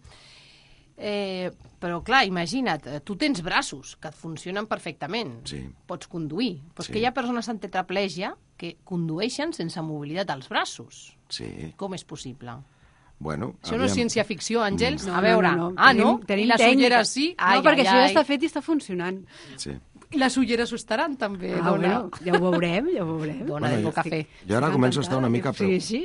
Speaker 3: eh, però, clar, imagina't, eh, tu tens braços que et funcionen perfectament.
Speaker 14: Sí.
Speaker 3: Pots conduir. Però és
Speaker 14: Sí.
Speaker 3: que hi ha persones amb tetraplègia que condueixen sense mobilitat als braços.
Speaker 14: Sí.
Speaker 3: Com és possible?
Speaker 14: Bueno,
Speaker 3: Això no és ciència-ficció, Àngels?
Speaker 10: No,
Speaker 3: a veure.
Speaker 10: no, no, no.
Speaker 3: Ah,
Speaker 10: Tenim-
Speaker 3: no?
Speaker 10: tenim
Speaker 3: I les
Speaker 10: tècnica.
Speaker 3: ulleres sí? Ai,
Speaker 10: no, perquè
Speaker 3: ai,
Speaker 10: això ja
Speaker 3: ai.
Speaker 10: està fet i està funcionant.
Speaker 14: Sí.
Speaker 3: I les ulleres ho estaran, també,
Speaker 10: Ah,
Speaker 3: dona.
Speaker 10: bueno, ja ho veurem, ja ho veurem.
Speaker 3: Dona
Speaker 14: Bueno,
Speaker 3: de
Speaker 14: jo-
Speaker 3: cafè.
Speaker 14: Jo ara començo a estar una mica,
Speaker 10: Sí,
Speaker 14: preu-
Speaker 10: sí.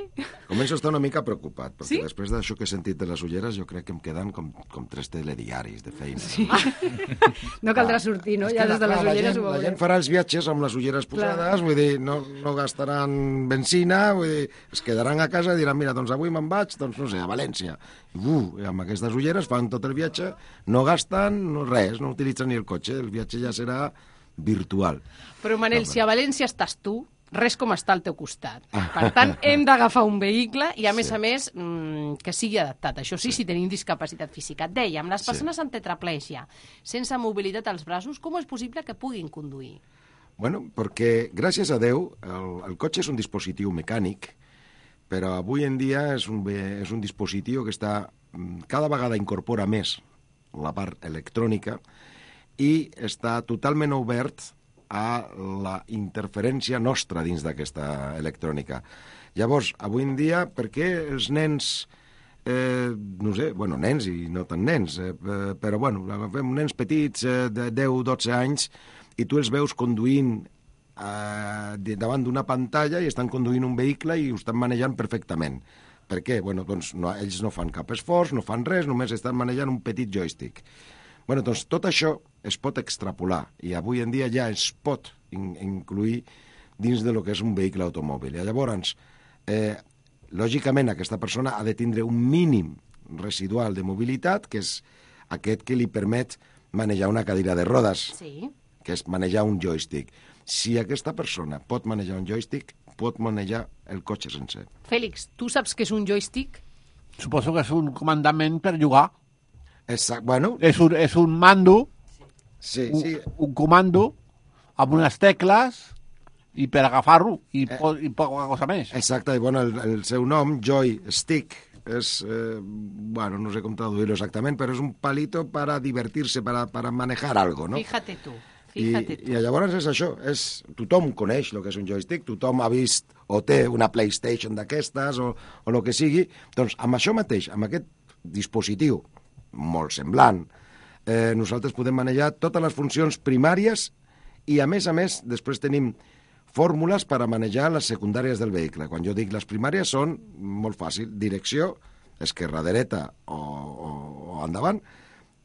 Speaker 14: començo a estar una mica preocupat, perquè
Speaker 3: Sí?
Speaker 14: després d'això que he sentit de les ulleres jo crec que em queden com, com tres telediaris de feina.
Speaker 10: Sí. No caldrà sortir, no? Ja des de
Speaker 14: la-
Speaker 10: les
Speaker 14: la
Speaker 10: ulleres
Speaker 14: gent,
Speaker 10: ho
Speaker 14: La
Speaker 10: veurem.
Speaker 14: gent farà els viatges amb les ulleres posades, vull dir, no, no gastaran benzina, vull dir, es quedaran a casa i diran, mira, doncs avui me'n vaig, doncs no sé, a València. I, uh, amb aquestes ulleres fan tot el viatge, no gasten no, res, no utilitzen ni el cotxe, el viatge ja serà virtual.
Speaker 3: Però, Manel, si a València estàs tu, res com estar al teu costat.
Speaker 14: Ah.
Speaker 3: Per tant, hem d'agafar un vehicle i, a més a més, mm, que sigui adaptat. Això sí, si tenim discapacitat física. Et amb les
Speaker 14: Sí.
Speaker 3: persones amb tetraplègia, sense mobilitat als braços, com és possible que puguin conduir?
Speaker 14: Bueno, perquè, gràcies a Déu, el, el cotxe és un dispositiu mecànic, però avui en dia és un, és un dispositiu que està, mm, cada vegada incorpora més la part electrònica i està totalment obert a la interferència nostra dins d'aquesta electrònica. Llavors, avui en dia, per què els nens eh, no sé, bueno, nens i no tan nens, eh, eh, però bueno, agafem nens petits eh, de 10-12 anys i tu els veus conduint eh, davant d'una pantalla i estan conduint un vehicle i ho estan manejant perfectament. Per què? Bueno, doncs no, ells no fan cap esforç, no fan res, només estan manejant un petit joystick. Bueno, doncs tot això es pot extrapolar i avui en dia ja es pot in incluir dins de lo que és un vehicle automòbil. I llavors, eh, lògicament, aquesta persona ha de tindre un mínim residual de mobilitat, que és aquest que li permet manejar una cadira de rodes,
Speaker 3: Sí.
Speaker 14: que és manejar un joystick. Si aquesta persona pot manejar un joystick, pot manejar el cotxe sencer.
Speaker 3: Fèlix, tu saps què és un joystick?
Speaker 6: Suposo que és un comandament per jugar.
Speaker 14: Exacte. Bueno...
Speaker 6: És un, és un mando,
Speaker 14: sí,
Speaker 6: un,
Speaker 14: sí.
Speaker 6: un comando amb unes tecles i per agafar-lo i, po i poca cosa més.
Speaker 14: Exacte, i bueno, el, el seu nom, joystick, és, eh, bueno, no sé com traduir-lo exactament, però és un palito para divertir-se, para, para manejar algo, no?
Speaker 3: Fíjate tu,
Speaker 14: I,
Speaker 3: fíjate tu.
Speaker 14: I llavors és això, és, tothom coneix el que és un joystick, tothom ha vist o té una PlayStation d'aquestes o, o el que sigui, doncs amb això mateix, amb aquest dispositiu molt semblant, eh, nosaltres podem manejar totes les funcions primàries i, a més a més, després tenim fórmules per a manejar les secundàries del vehicle. Quan jo dic les primàries són molt fàcil, direcció, esquerra, dreta o, o, o endavant,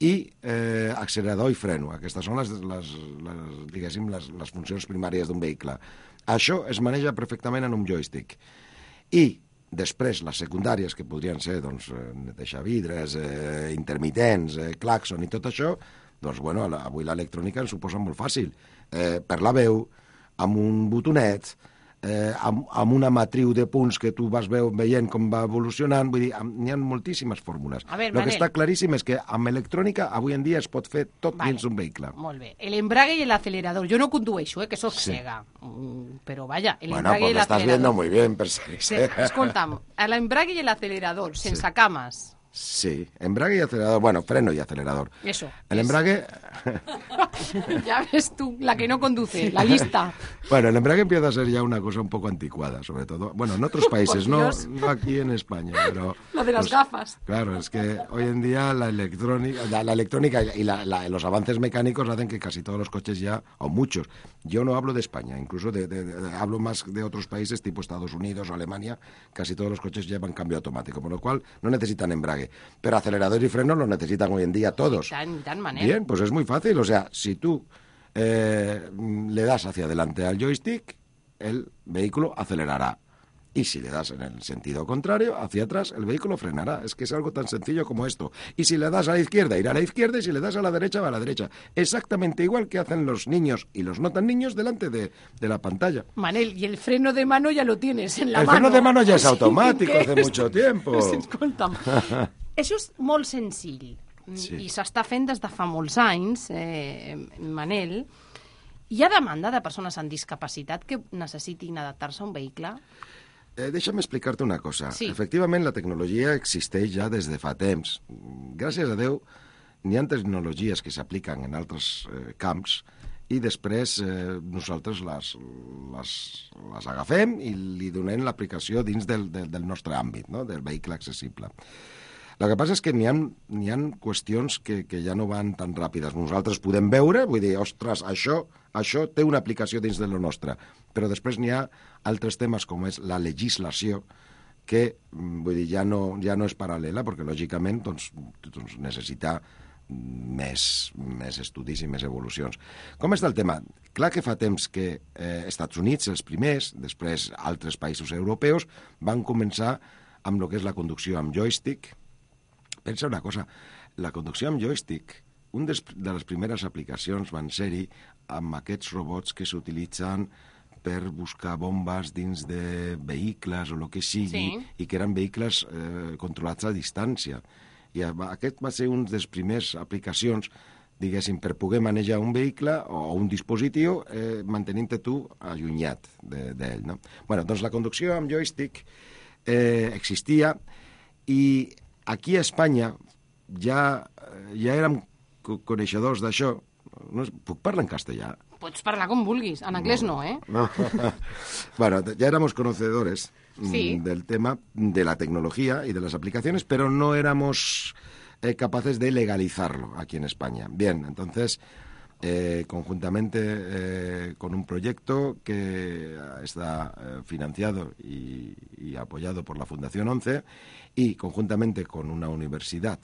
Speaker 14: i eh, accelerador i freno. Aquestes són les, les, les, diguéssim, les, les funcions primàries d'un vehicle. Això es maneja perfectament en un joystick. I després les secundàries, que podrien ser doncs, eh, netejar vidres, eh, intermitents, eh, claxon i tot això, doncs bueno, avui l'electrònica ens ho posa molt fàcil. Eh, per la veu, amb un botonet, eh, amb, amb una matriu de punts que tu vas veu, veient com va evolucionant, vull dir, n'hi ha moltíssimes fórmules. El que
Speaker 3: Manel.
Speaker 14: està claríssim és que amb electrònica avui en dia es pot fer tot
Speaker 3: Vale.
Speaker 14: dins d'un vehicle.
Speaker 3: Molt bé. El embrague i l'acelerador. Jo no condueixo, eh, que sóc
Speaker 14: Sí.
Speaker 3: cega. Mm, Però vaja, el
Speaker 14: Bueno,
Speaker 3: embrague
Speaker 14: pues
Speaker 3: y el
Speaker 14: lo estás
Speaker 3: acelerador.
Speaker 14: viendo muy bien, Perseguís.
Speaker 3: Sí, escolta'm, el embrague i l'acelerador, sense cames.
Speaker 14: Sí, embrague y acelerador. Bueno, freno y acelerador.
Speaker 3: Eso.
Speaker 14: El embrague...
Speaker 3: Ya ves tú, la que no conduce, la lista.
Speaker 14: Bueno, el embrague empieza a ser ya una cosa un poco anticuada, sobre todo. Bueno, en otros países, no, aquí en España, pero...
Speaker 3: La de las
Speaker 14: pues,
Speaker 3: gafas.
Speaker 14: Claro, es que hoy en día la electrónica, la, la electrónica y la- la- los avances mecánicos hacen que casi todos los coches ya, o muchos, yo no hablo de España, incluso de, de- de- hablo más de otros países tipo Estados Unidos o Alemania, casi todos los coches llevan cambio automático, por lo cual no necesitan embrague. Pero acelerador y freno lo necesitan hoy en día todos.
Speaker 3: Tan, tan manera.
Speaker 14: Bien, pues es muy fácil. O sea, si tú eh, le das hacia adelante al joystick, el vehículo acelerará. Y si le das en el sentido contrario, hacia atrás, el vehículo frenará. Es que es algo tan sencillo como esto. Y si le das a la izquierda, irá a la izquierda, y si le das a la derecha, va a la derecha. Exactamente igual que hacen los niños y los no tan niños delante de, de la pantalla.
Speaker 3: Manel, y el freno de mano ya lo tienes en la
Speaker 14: el
Speaker 3: mano.
Speaker 14: freno de mano ya es automático hace mucho tiempo.
Speaker 3: Escolta'm, això és molt senzill
Speaker 14: Sí.
Speaker 3: i s'està fent des de fa molts anys, eh, Manel. Hi ha demanda de persones amb discapacitat que necessitin adaptar-se a un vehicle?
Speaker 14: Eh, deixa'm explicar-te una cosa.
Speaker 3: Sí.
Speaker 14: Efectivament, la tecnologia existeix ja des de fa temps. Gràcies a Déu, n'hi ha tecnologies que s'apliquen en altres eh, camps i després eh, nosaltres les, les, les agafem i li donem l'aplicació dins del, del, del nostre àmbit, no? del vehicle accessible. El que passa és que n'hi ha, ha qüestions que, que ja no van tan ràpides. Nosaltres podem veure, vull dir, ostres, això, això té una aplicació dins de lo nostre, però després n'hi ha altres temes com és la legislació que mm, vull dir, ja, no, ja no és paral·lela, perquè lògicament doncs, doncs necessita més, més estudis i més evolucions. Com està el tema? Clar que fa temps que eh, Estats Units, els primers, després altres països europeus, van començar amb el que és la conducció amb joystick. Pensa una cosa, la conducció amb joystick, un dels, de les primeres aplicacions van ser-hi amb aquests robots que s'utilitzen per buscar bombes dins de vehicles o el que sigui,
Speaker 15: Sí.
Speaker 14: i que eren vehicles eh, controlats a distància. I aquest va ser un dels primers aplicacions diguéssim, per poder manejar un vehicle o un dispositiu eh, mantenint-te tu allunyat de- d'ell. No? bueno, doncs la conducció amb joystick eh, existia i aquí a Espanya ja, ja érem coneixedors d'això. No, puc parlar en castellà?
Speaker 3: Pots parlar com vulguis. En anglès no, eh?
Speaker 14: No. bueno, ya éramos conocedores mm,
Speaker 3: Sí.
Speaker 14: del tema de la tecnología y de las aplicaciones, pero no éramos eh, capaces de legalizarlo aquí en España. Bien, entonces, eh, conjuntamente eh, con un proyecto que está financiado y, y apoyado por la Fundación 11 y conjuntamente con una universidad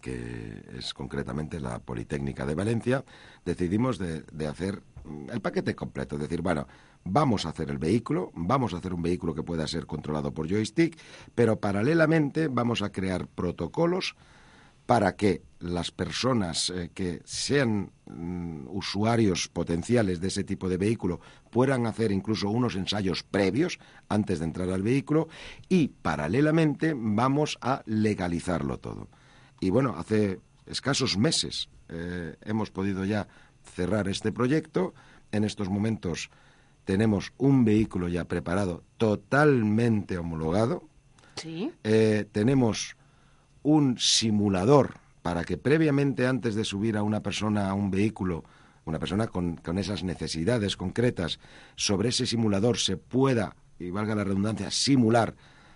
Speaker 14: que es concretamente la Politécnica de Valencia, decidimos de, hacer mm, el paquete completo. Es decir, bueno, vamos a hacer el vehículo, vamos a hacer un vehículo que pueda ser controlado por joystick, pero paralelamente vamos a crear protocolos para que las personas eh, que sean mm, usuarios potenciales de ese tipo de vehículo puedan hacer incluso unos ensayos previos antes de entrar al vehículo y paralelamente vamos a legalizarlo todo. Y bueno, hace escasos meses eh, hemos podido ya cerrar este proyecto. En estos momentos tenemos un vehículo ya preparado, totalmente homologado.
Speaker 3: Sí.
Speaker 14: Eh, tenemos un simulador para que previamente, antes de subir a una persona a un vehículo, una persona con, con esas necesidades concretas, sobre ese simulador se pueda, y valga la redundancia, simular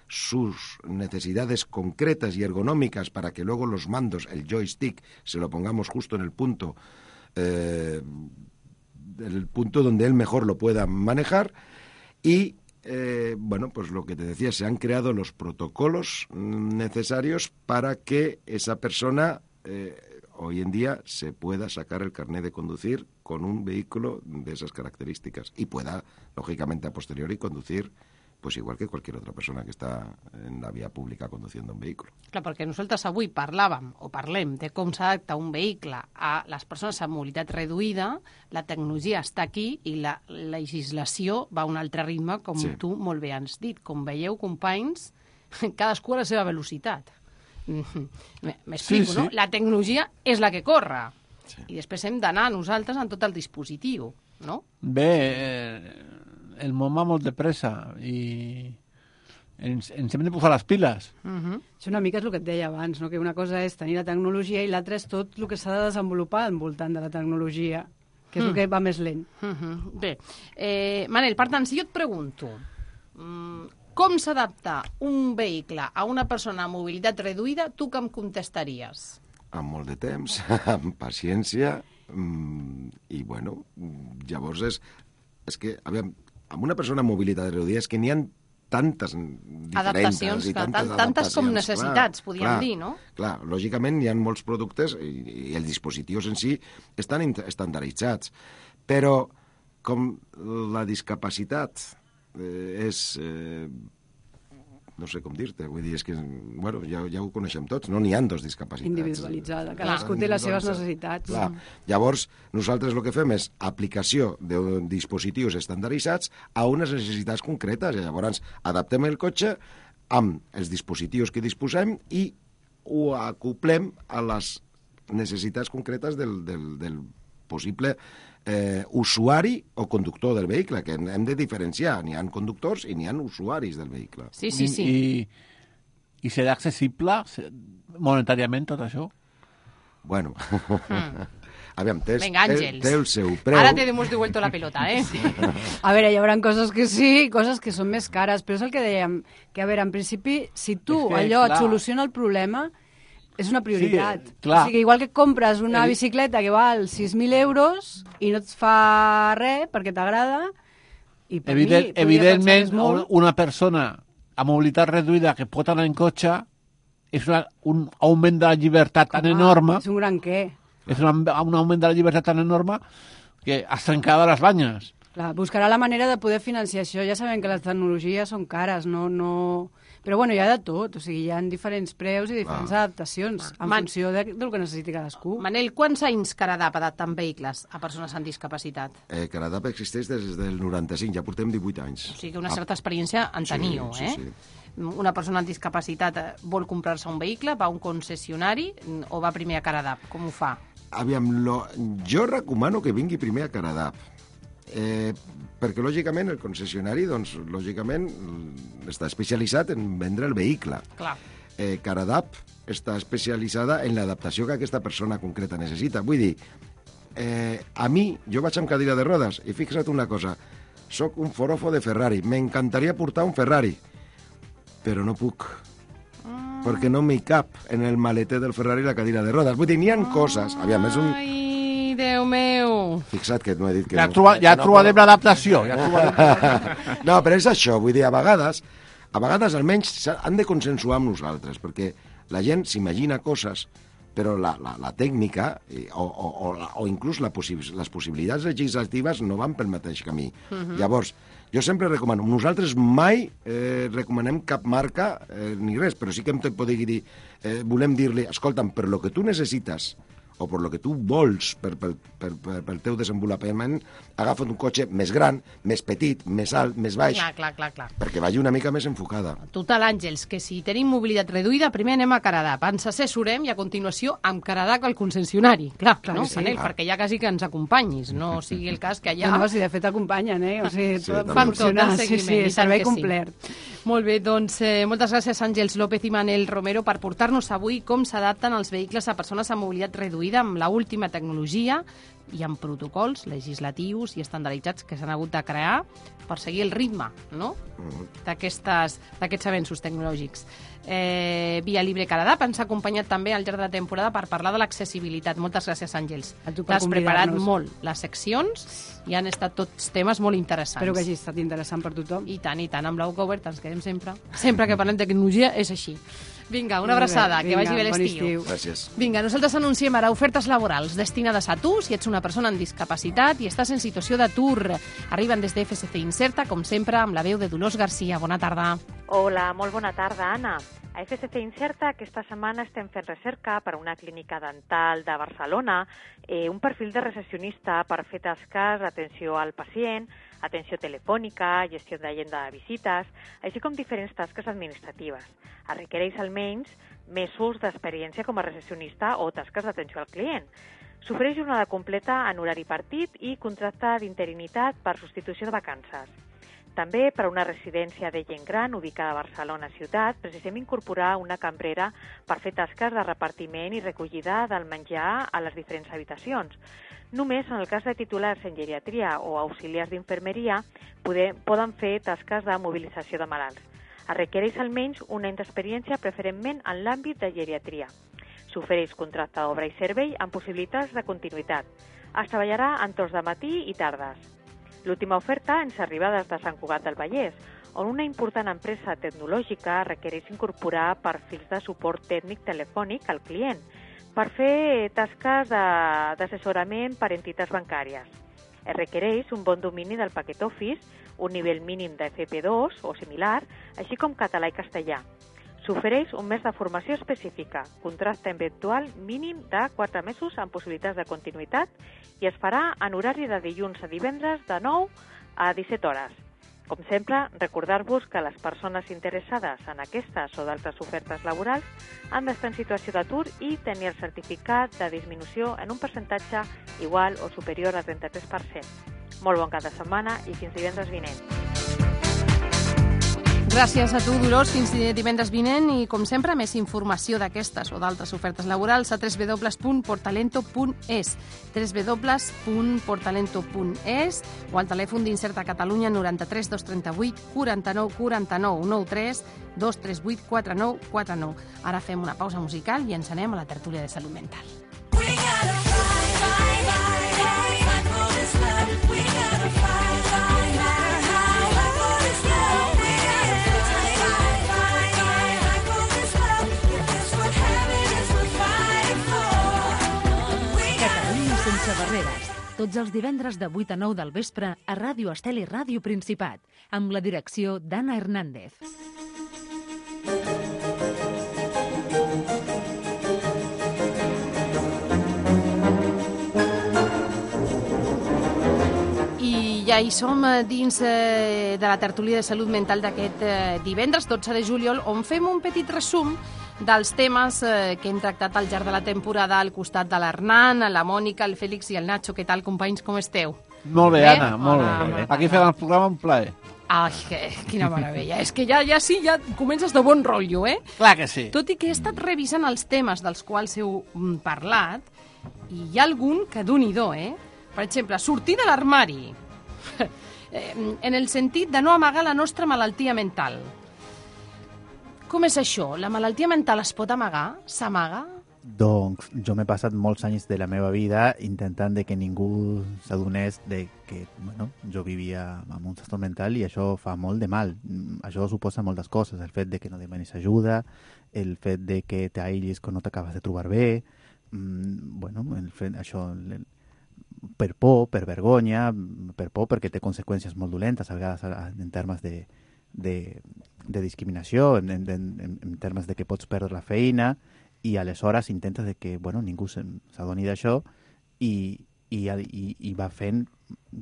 Speaker 14: sus necesidades concretas y ergonómicas para que luego los mandos, el joystick, se lo pongamos justo en el punto, eh, el punto donde él mejor lo pueda manejar. Y eh, bueno, pues lo que te decía, se han creado los protocolos necesarios para que esa persona eh, hoy en día se pueda sacar el carnet de conducir con un vehículo de esas características y pueda, lógicamente, a posteriori conducir pues igual que cualquier otra persona que està en la via pública conduciendo un vehículo.
Speaker 3: Clar, perquè nosaltres avui parlàvem o parlem de com s'adapta un vehicle a les persones amb mobilitat reduïda, la tecnologia està aquí i la legislació va a un altre ritme, com
Speaker 14: Sí.
Speaker 3: tu molt bé has dit. Com veieu, companys, cadascú a la seva velocitat. Mhm. M- M'explico,
Speaker 6: Sí, sí.
Speaker 3: no? La tecnologia és la que corre. I després hem d'anar nosaltres en tot el dispositiu, no?
Speaker 6: Bé, eh, el món va molt de pressa i ens, ens hem de posar les piles.
Speaker 3: Uh -huh.
Speaker 10: Això una mica és el que et deia abans, no? que una cosa és tenir la tecnologia i l'altra és tot el que s'ha de desenvolupar al voltant de la tecnologia, que és
Speaker 3: Mm.
Speaker 10: el que va més lent.
Speaker 3: Uh -huh. Bé, eh, Manel, per tant, si jo et pregunto mm, com s'adapta un vehicle a una persona amb mobilitat reduïda, tu què em contestaries?
Speaker 14: amb molt de temps, amb paciència, mm, i bueno, mm, llavors és, és que, a veure, amb una persona amb mobilitat reduïda és que n'hi ha tantes diferents
Speaker 3: Adaptacions,
Speaker 14: i
Speaker 3: clar,
Speaker 14: tantes,
Speaker 3: tan- tantes com
Speaker 14: adaptacions,
Speaker 3: necessitats, podríem
Speaker 14: clar,
Speaker 3: dir, no?
Speaker 14: Clar, lògicament hi ha molts productes i, i els dispositius en si estan estandarditzats, però com la discapacitat eh, és... Eh, no sé com dir-te, vull dir, és que, bueno, ja, ja ho coneixem tots, no n'hi ha dos discapacitats.
Speaker 10: Individualitzada, cadascú té les seves necessitats.
Speaker 14: Clar. Llavors, nosaltres el que fem és aplicació de dispositius estandarditzats a unes necessitats concretes. I llavors, adaptem el cotxe amb els dispositius que disposem i ho acoplem a les necessitats concretes del, del, del possible eh, usuari o conductor del vehicle, que hem de diferenciar. N'hi ha conductors i n'hi ha usuaris del vehicle.
Speaker 3: Sí, sí, sí.
Speaker 6: I, i serà accessible monetàriament tot això?
Speaker 14: Bueno, aviam, té,
Speaker 3: Vinga,
Speaker 14: té, té el seu preu.
Speaker 3: Ara te hemos devuelto la pelota, eh?
Speaker 10: A veure, hi haurà coses que sí, coses que són més cares, però és el que dèiem, que a veure, en principi, si tu
Speaker 6: És que,
Speaker 10: allò et
Speaker 6: clar.
Speaker 10: soluciona el problema, és una prioritat.
Speaker 6: Sí, clar.
Speaker 10: O sigui, igual que compres una
Speaker 6: Evi-
Speaker 10: bicicleta que val 6.000 euros i no et fa res perquè t'agrada, i per
Speaker 6: Evident,
Speaker 10: mi
Speaker 6: evidentment,
Speaker 10: molt...
Speaker 6: una persona amb mobilitat reduïda que pot anar en cotxe és una, un augment de la llibertat tan
Speaker 10: Home,
Speaker 6: enorme,
Speaker 10: És un gran què.
Speaker 6: és un, un augment de la llibertat tan enorme que has trencat les banyes.
Speaker 10: Clar, buscarà la manera de poder financiar això. Ja sabem que les tecnologies són cares, no... no... Però bueno, hi ha de tot, o sigui, hi ha diferents preus i diferents
Speaker 14: Ah.
Speaker 10: adaptacions en
Speaker 3: Man-
Speaker 10: funció de, del que necessiti cadascú.
Speaker 3: Manel, quants anys Caradap adaptant vehicles a persones amb discapacitat?
Speaker 14: Eh, Caradap existeix des del 95, ja portem 18 anys.
Speaker 3: O sigui que una certa experiència en teniu,
Speaker 14: sí,
Speaker 3: eh?
Speaker 14: sí.
Speaker 3: Una persona amb discapacitat eh, vol comprar-se un vehicle, va a un concessionari mm, o va primer a Caradap? Com ho fa?
Speaker 14: Aviam, lo, jo recomano que vingui primer a Caradap. Eh, perquè, lògicament, el concessionari, doncs, lògicament, mm, està especialitzat en vendre el vehicle.
Speaker 3: Clar.
Speaker 14: Eh, Caradap està especialitzada en l'adaptació que aquesta persona concreta necessita. Vull dir, eh, a mi, jo vaig amb cadira de rodes, i fixa't una cosa, sóc un forofo de Ferrari, m'encantaria portar un Ferrari, però no puc, perquè no m'hi cap en el maleter del Ferrari la cadira de rodes. Vull dir, n'hi ha coses, aviam, és un...
Speaker 3: Ai, Déu meu.
Speaker 14: Fixa't que no he dit que...
Speaker 6: Ja,
Speaker 14: no,
Speaker 6: troba, ja
Speaker 14: no
Speaker 6: trobarem
Speaker 14: puc.
Speaker 6: l'adaptació. Ja trobarem...
Speaker 14: no, però és això, vull dir, a vegades, a vegades almenys han de consensuar amb nosaltres, perquè la gent s'imagina coses, però la, la, la tècnica eh, o, o, o, o inclús la possi les possibilitats legislatives no van pel mateix camí.
Speaker 15: Mhm.
Speaker 14: Llavors, jo sempre recomano, nosaltres mai eh, recomanem cap marca eh, ni res, però sí que hem de poder dir, eh, volem dir-li, escolta'm, per lo que tu necessites o per lo que tu vols per, per, per, per, pel teu desenvolupament, agafa't un cotxe més gran, més petit, més alt, més baix,
Speaker 3: Clar, clar, clar, clar.
Speaker 14: perquè vagi una mica més enfocada.
Speaker 3: Total, Àngels, que si tenim mobilitat reduïda, primer anem a Caradap, ens assessorem i a continuació amb Caradap al concessionari. Clar,
Speaker 10: Clar
Speaker 3: no,
Speaker 10: sí.
Speaker 3: Manel,
Speaker 10: Clar.
Speaker 3: perquè ja quasi que ens acompanyis, no sigui el cas que allà...
Speaker 10: No, no, si de fet acompanyen, eh? O sigui,
Speaker 3: Sí,
Speaker 10: tot
Speaker 3: també. Fan tot el.
Speaker 10: Sí,
Speaker 3: seguiment,
Speaker 10: sí,
Speaker 3: i tant
Speaker 10: servei
Speaker 3: que sí. Molt bé, doncs eh, moltes gràcies Àngels López i Manel Romero per portar-nos avui com s'adapten els vehicles a persones amb mobilitat reduïda amb la última tecnologia i amb protocols legislatius i estandarditzats que s'han hagut de crear per seguir el ritme no? d'aquestes- d'aquests avenços tecnològics. Eh, Via Libre Caradap ens ha acompanyat també al llarg de la temporada per parlar de l'accessibilitat. Moltes gràcies, Àngels. T'has preparat molt les seccions i han estat tots temes molt interessants.
Speaker 10: Espero que hagi estat interessant per tothom.
Speaker 3: I tant, i tant, amb l'Aucobert ens quedem sempre. Sempre que parlem de tecnologia és així. Vinga, una abraçada, que
Speaker 10: vinga,
Speaker 3: vagi bé
Speaker 10: bon
Speaker 3: l'estiu.
Speaker 10: estiu.
Speaker 14: Gràcies.
Speaker 3: Vinga, nosaltres anunciem ara ofertes laborals destinades a tu si ets una persona amb discapacitat i estàs en situació d'atur. Arriben des de FSC Incerta, com sempre, amb la veu de Dolors Garcia. Bona tarda.
Speaker 15: Hola, molt bona tarda, Anna. A FSC Incerta aquesta setmana estem fent recerca per a una clínica dental de Barcelona, eh, un perfil de recepcionista per fer tasques d'atenció al pacient, atenció telefònica, gestió d'agenda de visites, així com diferents tasques administratives. Es requereix almenys mesos d'experiència com a recepcionista o tasques d'atenció al client. S'ofereix jornada completa en horari partit i contracte d'interinitat per substitució de vacances. També per a una residència de gent gran ubicada a Barcelona ciutat precisem incorporar una cambrera per fer tasques de repartiment i recollida del menjar a les diferents habitacions. Només en el cas de titulars en geriatria o auxiliars d'infermeria poden fer tasques de mobilització de malalts. Es requereix almenys un any d'experiència preferentment en l'àmbit de geriatria. S'ofereix contracte d'obra i servei amb possibilitats de continuïtat. Es treballarà en torns de matí i tardes. L'última oferta ens arriba des de Sant Cugat del Vallès, on una important empresa tecnològica requereix incorporar perfils de suport tècnic telefònic al client per fer tasques d'assessorament per entitats bancàries. Es requereix un bon domini del paquet Office, un nivell mínim de FP2 o similar, així com català i castellà. S'ofereix un mes de formació específica, contracte eventual mínim de 4 mesos amb possibilitats de continuïtat i es farà en horari de dilluns a divendres de 9 a 17 hores. Com sempre, recordar-vos que les persones interessades en aquestes o d'altres ofertes laborals han d'estar en situació d'atur i tenir el certificat de disminució en un percentatge igual o superior al 33%. Molt bon cap de setmana i fins divendres vinent.
Speaker 3: Gràcies a tu, Dolors. Fins divendres vinent i, com sempre, més informació d'aquestes o d'altres ofertes laborals a www.portalento.es www.portalento.es o al telèfon d'Incerta Catalunya 93 238 49 49 93 238 49 49. Ara fem una pausa musical i ens anem a la tertúlia de salut mental.
Speaker 1: Barreres. Tots els divendres de 8 a 9 del vespre a Ràdio Estel i Ràdio Principat, amb la direcció d'Anna Hernández.
Speaker 3: Ja hi som eh, dins eh, de la tertúlia de salut mental d'aquest eh, divendres 12 de juliol, on fem un petit resum dels temes eh, que hem tractat al llarg de la temporada al costat de l'Hernan, la Mònica, el Fèlix i el Nacho. Què tal, companys, com esteu?
Speaker 6: Molt bé,
Speaker 3: Bé?
Speaker 6: Anna, molt
Speaker 3: Hola,
Speaker 6: bé.
Speaker 3: bona
Speaker 6: Aquí fem el programa un plaer.
Speaker 3: Ai, que, quina meravella. És que ja, ja sí, ja comences de bon rotllo, eh?
Speaker 6: Clar que sí.
Speaker 3: Tot i que he estat revisant els temes dels quals heu mm, parlat, i hi ha algun que d'un do eh? Per exemple, sortir de l'armari. Eh, en el sentit de no amagar la nostra malaltia mental. Com és això? La malaltia mental es pot amagar? S'amaga?
Speaker 16: Doncs jo m'he passat molts anys de la meva vida intentant de que ningú s'adonés de que bueno, jo vivia amb un trastorn mental i això fa molt de mal. Mm, Això suposa moltes coses, el fet de que no demanis ajuda, el fet de que t'aïllis quan no t'acabes de trobar bé, mm, bueno, el fet, això, per por, per vergonya, per por perquè té conseqüències molt dolentes, a vegades en termes de, de, de discriminació, en, en, en, en termes de que pots perdre la feina, i aleshores intentes de que bueno, ningú s'adoni d'això i, i, i, i va fent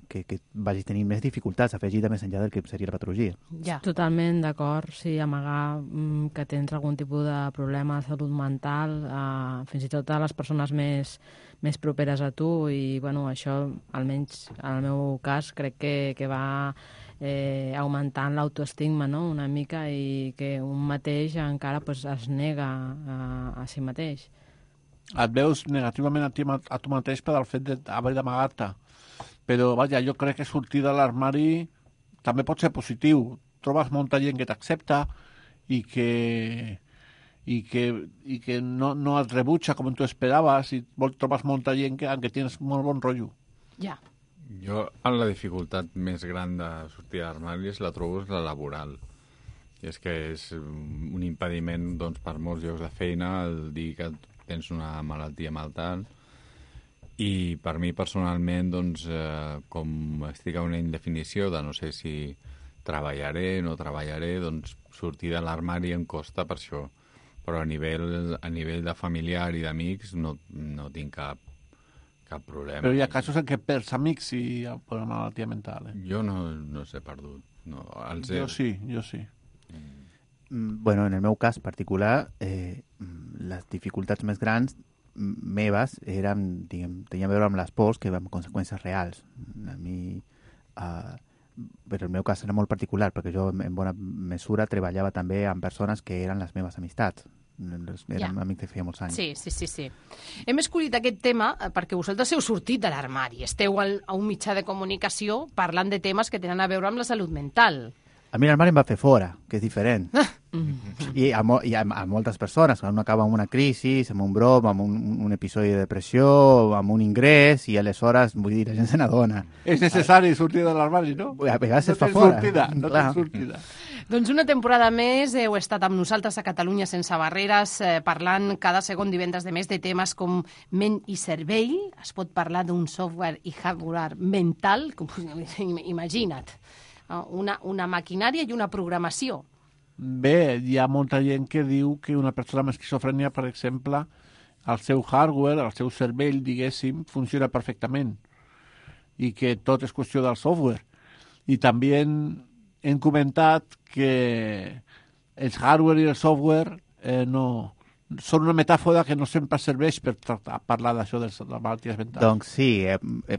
Speaker 16: que, que vagis tenint més dificultats afegida més enllà del que seria la patologia.
Speaker 3: Ja.
Speaker 8: Totalment d'acord, sí, amagar mm, que tens algun tipus de problema de salut mental, eh, fins i tot a les persones més, més properes a tu, i bueno, això, almenys en el meu cas, crec que, que va eh, augmentant l'autoestigma no? una mica i que un mateix encara pues, es nega a, a si mateix.
Speaker 6: et veus negativament a, ti, a tu mateix per al fet d'haver d'amagar-te. Però, vaja, jo crec que sortir de l'armari també pot ser positiu. Trobes molta gent que t'accepta i que i que, i que no, no et rebutja com tu esperaves i trobes molta gent que, que tens molt bon rotllo.
Speaker 3: Ja.
Speaker 7: Jo, la dificultat més gran de sortir és la trobo és la laboral. I és que és un impediment doncs, per molts llocs de feina el dir que tens una malaltia mental i per mi personalment doncs, eh, com estic a una indefinició de no sé si treballaré, no treballaré, doncs sortir de l'armari em costa per això. Però a nivell, a nivell de familiar i d'amics no, no tinc cap, cap problema.
Speaker 6: Però hi ha casos en què perds amics i per una malaltia mental. Eh?
Speaker 7: Jo no, no s'he perdut. No, els he...
Speaker 6: Jo sí, jo sí.
Speaker 16: Mm, Bueno, en el meu cas particular, eh, mm, les dificultats més grans mm, meves eren, diguem, tenien a veure amb les pors que amb conseqüències reals. A mi, uh, però el meu cas era molt particular, perquè jo en bona mesura treballava també amb persones que eren les meves amistats. Érem
Speaker 3: Ja.
Speaker 16: amics de feia molts anys.
Speaker 3: Sí, sí, sí, sí. Hem escollit aquest tema eh, perquè vosaltres heu sortit de l'armari. Esteu al, a un mitjà de comunicació parlant de temes que tenen a veure amb la salut mental.
Speaker 16: A mi l'armari em va fer fora, que és diferent. I, a, mo i a, a moltes persones, quan un acaba amb una crisi, amb un brom, amb un, un episodi de depressió, amb un ingrés, i aleshores, vull dir, la gent se n'adona.
Speaker 6: És necessari sortir de l'armari, no?
Speaker 16: A vegades
Speaker 6: no
Speaker 16: es fa fora.
Speaker 6: Sortida, no
Speaker 16: Clar.
Speaker 6: tens sortida.
Speaker 3: Doncs una temporada més heu estat amb nosaltres a Catalunya sense barreres eh, parlant cada segon divendres de mes de temes com ment i cervell. Es pot parlar d'un software i hardware mental, com, imagina't, una, una maquinària i una programació.
Speaker 6: Bé, hi ha molta gent que diu que una persona amb esquizofrènia, per exemple, el seu hardware, el seu cervell, diguéssim, funciona perfectament i que tot és qüestió del software. I també hem comentat que el hardware i el software eh, no, són una metàfora que no sempre serveix per tractar, parlar d'això de les malalties mentals.
Speaker 16: Doncs sí, eh, eh,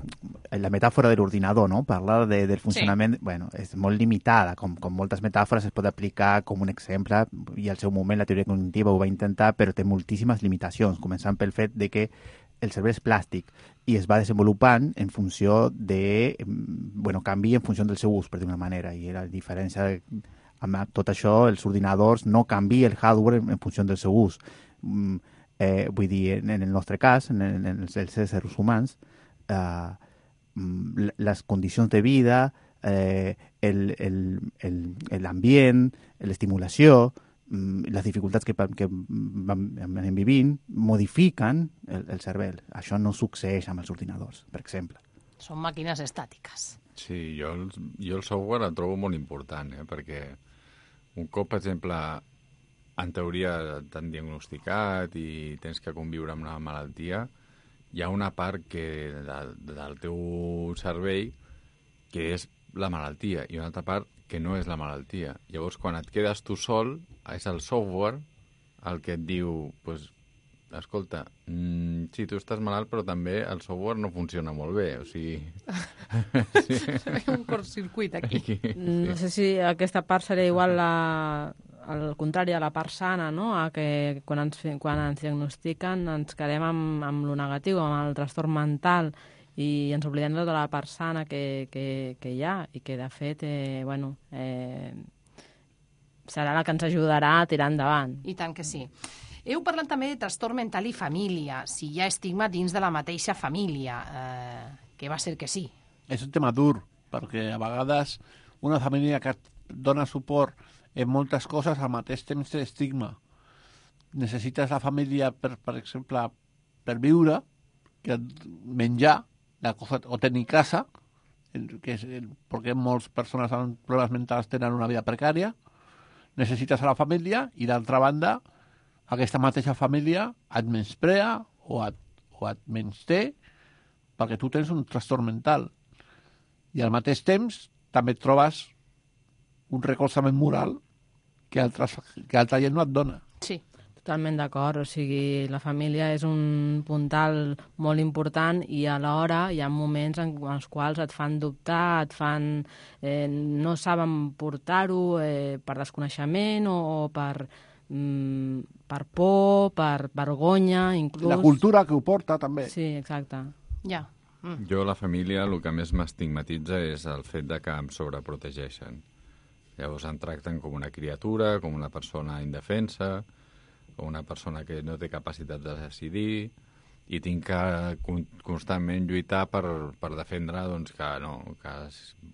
Speaker 16: la metàfora de l'ordinador, no? Parlar de, del funcionament, sí. bueno, és molt limitada, com, com moltes metàfores es pot aplicar com un exemple, i al seu moment la teoria cognitiva ho va intentar, però té moltíssimes limitacions, començant pel fet de que el cervell és plàstic i es va desenvolupant en funció de... bueno, canvi en funció del seu ús, per dir-ho manera, i la diferència de, amb tot això, els ordinadors no canvia el hardware en, en funció del seu ús. Mm, eh, vull dir, en, en el nostre cas, en, en, en els, éssers humans, eh, mm, les condicions de vida, eh, el- el- el- l'ambient, l'estimulació, mm, les dificultats que, que anem vivint, modifiquen el, el cervell. Això no succeeix amb els ordinadors, per exemple.
Speaker 3: Són màquines estàtiques.
Speaker 7: Sí, jo el, jo el software el trobo molt important, eh? perquè un cop, per exemple, en teoria t'han diagnosticat i tens que conviure amb una malaltia, hi ha una part que de, del teu cervell que és la malaltia i una altra part que no és la malaltia. Llavors, quan et quedes tu sol, és el software el que et diu pues, escolta, mm, sí, tu estàs malalt, però també el software no funciona molt bé, o sigui...
Speaker 3: Un curtcircuit aquí.
Speaker 8: No sé si aquesta part seria igual la, al contrari a la part sana, no? a que quan ens, quan ens diagnostiquen ens quedem amb, amb lo negatiu, amb el trastorn mental, i ens oblidem de la part sana que, que, que hi ha i que, de fet, eh, bueno, eh, serà la que ens ajudarà a tirar endavant.
Speaker 3: I tant que sí. Heu parlat també de trastorn mental i família, si hi ha estigma dins de la mateixa família, eh, que va ser que sí.
Speaker 6: És un tema dur, perquè a vegades una família que dona suport en moltes coses al mateix temps estigma. Necessites la família, per, per exemple, per viure, que menjar, la cosa, o tenir casa, que és perquè moltes persones amb problemes mentals tenen una vida precària, necessites a la família i d'altra banda aquesta mateixa família et menysprea o et, o et menysté perquè tu tens un trastorn mental i al mateix temps també et trobes un recolzament moral que, altres, que altra gent no et dona.
Speaker 3: Sí.
Speaker 8: Totalment d'acord, o sigui, la família és un puntal molt important i alhora hi ha moments en els quals et fan dubtar, et fan... Eh, no saben portar-ho eh, per desconeixement o, o per, mm, per por, per vergonya, inclús...
Speaker 6: La cultura que ho porta també.
Speaker 8: Sí, exacte.
Speaker 3: Ja. Mm.
Speaker 7: Jo, la família, el que més m'estigmatitza és el fet de que em sobreprotegeixen. Llavors em tracten com una criatura, com una persona indefensa, com una persona que no té capacitat de decidir, i tinc que con constantment lluitar per, per defendre doncs, que no, que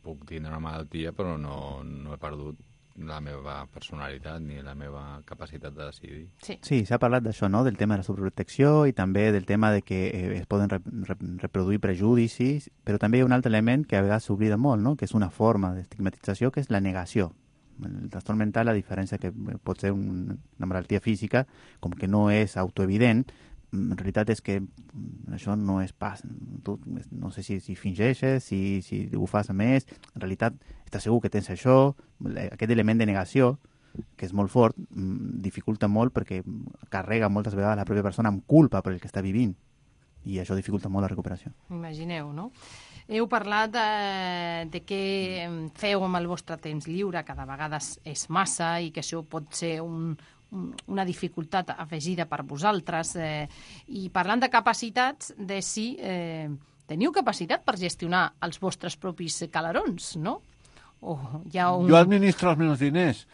Speaker 7: puc tindre una malaltia però no, no he perdut la meva personalitat ni la meva capacitat de decidir.
Speaker 3: Sí.
Speaker 16: Sí, s'ha parlat d'això, no?, del tema de la sobreprotecció i també del tema de que eh, es poden rep rep reproduir prejudicis, però també hi ha un altre element que a vegades s'oblida molt, no?, que és una forma d'estigmatització, que és la negació. El trastorn mental, a diferència que pot ser un, una malaltia física, com que no és autoevident, mm, en realitat és que mm, això no és pas. Tu, no sé si, si fingeixes, si, si ho fas a més, en realitat estàs segur que tens això, aquest element de negació, que és molt fort, mm, dificulta molt perquè carrega moltes vegades la pròpia persona amb culpa per el que està vivint i això dificulta molt la recuperació.
Speaker 3: Imagineu, no? Heu parlat de, de què feu amb el vostre temps lliure, que de vegades és massa i que això pot ser un, una dificultat afegida per vosaltres. Eh, I parlant de capacitats, de si eh, teniu capacitat per gestionar els vostres propis calarons, no? O hi ha un...
Speaker 6: Jo administro els meus diners.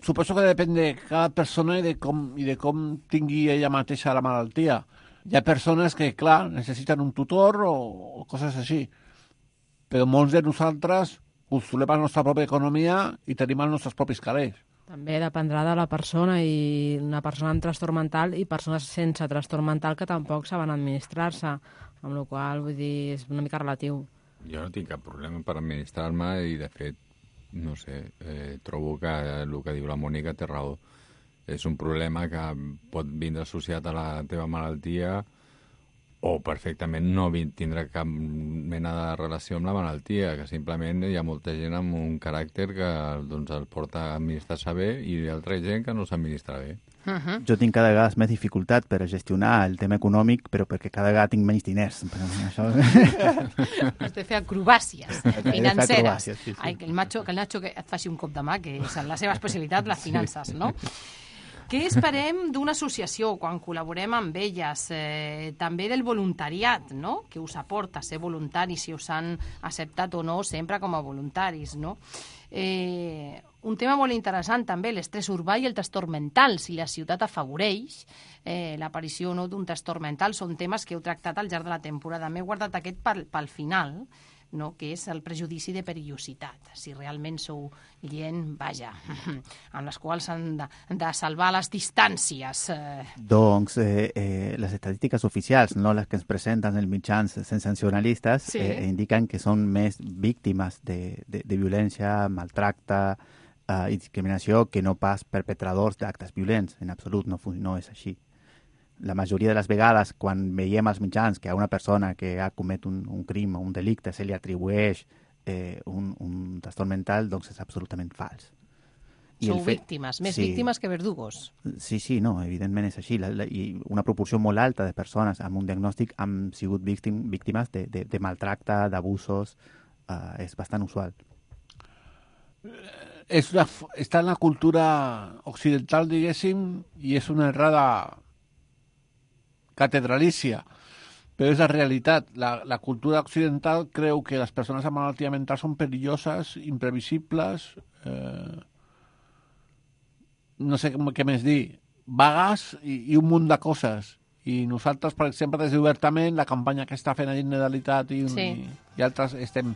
Speaker 6: Suposo que depèn de cada persona i de com, i de com tingui ella mateixa la malaltia. Hi ha persones que, clar, necessiten un tutor o, o coses així. Però molts de nosaltres controlem la nostra pròpia economia i tenim els nostres propis calés.
Speaker 8: També dependrà de la persona i una persona amb trastorn mental i persones sense trastorn mental que tampoc saben administrar-se, amb la qual vull dir, és una mica relatiu.
Speaker 7: Jo no tinc cap problema per administrar-me i, de fet, no sé, eh, trobo que el que diu la Mònica té raó. És un problema que pot vindre associat a la teva malaltia o perfectament no tindrà cap mena de relació amb la malaltia, que simplement hi ha molta gent amb un caràcter que doncs, el porta a administrar-se bé i altra gent que no s'administra bé.
Speaker 3: Uh -huh.
Speaker 16: Jo tinc cada vegada més dificultat per gestionar el tema econòmic, però perquè cada vegada tinc menys diners. Però això...
Speaker 3: Has de fer acrobàcies
Speaker 16: fer
Speaker 3: financeres.
Speaker 16: acrobàcies, sí, sí.
Speaker 3: Ai, que el, macho, que el Nacho que et faci un cop de mà, que és la seva especialitat, les finances, no? Què esperem d'una associació quan col·laborem amb elles? Eh, també del voluntariat, no? Que us aporta ser voluntaris, si us han acceptat o no, sempre com a voluntaris, no? Eh, un tema molt interessant també, l'estrès urbà i el trastorn mental, si la ciutat afavoreix eh, l'aparició o no d'un trastorn mental, són temes que heu tractat al llarg de la temporada. M'he guardat aquest pel, pel final, no? que és el prejudici de perillositat. Si realment sou gent, vaja, amb les quals han de, de salvar les distàncies. Eh,
Speaker 16: Doncs eh, eh, les estadístiques oficials, no les que ens presenten els mitjans sensacionalistes,
Speaker 3: Sí.
Speaker 16: eh, indiquen que són més víctimes de, de, de violència, maltracte eh, i discriminació que no pas perpetradors d'actes violents. En absolut no, no és així. La majoria de les vegades, quan veiem als mitjans que a una persona que ha comet un, un crim o un delicte se li atribueix eh, un, un trastorn mental, doncs és absolutament fals. I
Speaker 3: Sou
Speaker 16: el fe-
Speaker 3: víctimes, més
Speaker 16: sí.
Speaker 3: víctimes que verdugos.
Speaker 16: Sí, sí, no, evidentment és així. La, la, I una proporció molt alta de persones amb un diagnòstic han sigut víctim, víctimes de, de, de maltracte, d'abusos. Uh, és bastant usual.
Speaker 6: és una, està en la cultura occidental, diguéssim, i és una errada catedralícia, però és la realitat. La, la cultura occidental creu que les persones amb malaltia mental són perilloses, imprevisibles, eh, no sé com- què més dir, vagues i, i un munt de coses. I nosaltres, per exemple, des d'Obertament, la campanya que està fent a Generalitat i,
Speaker 3: Sí.
Speaker 6: i, i altres, estem,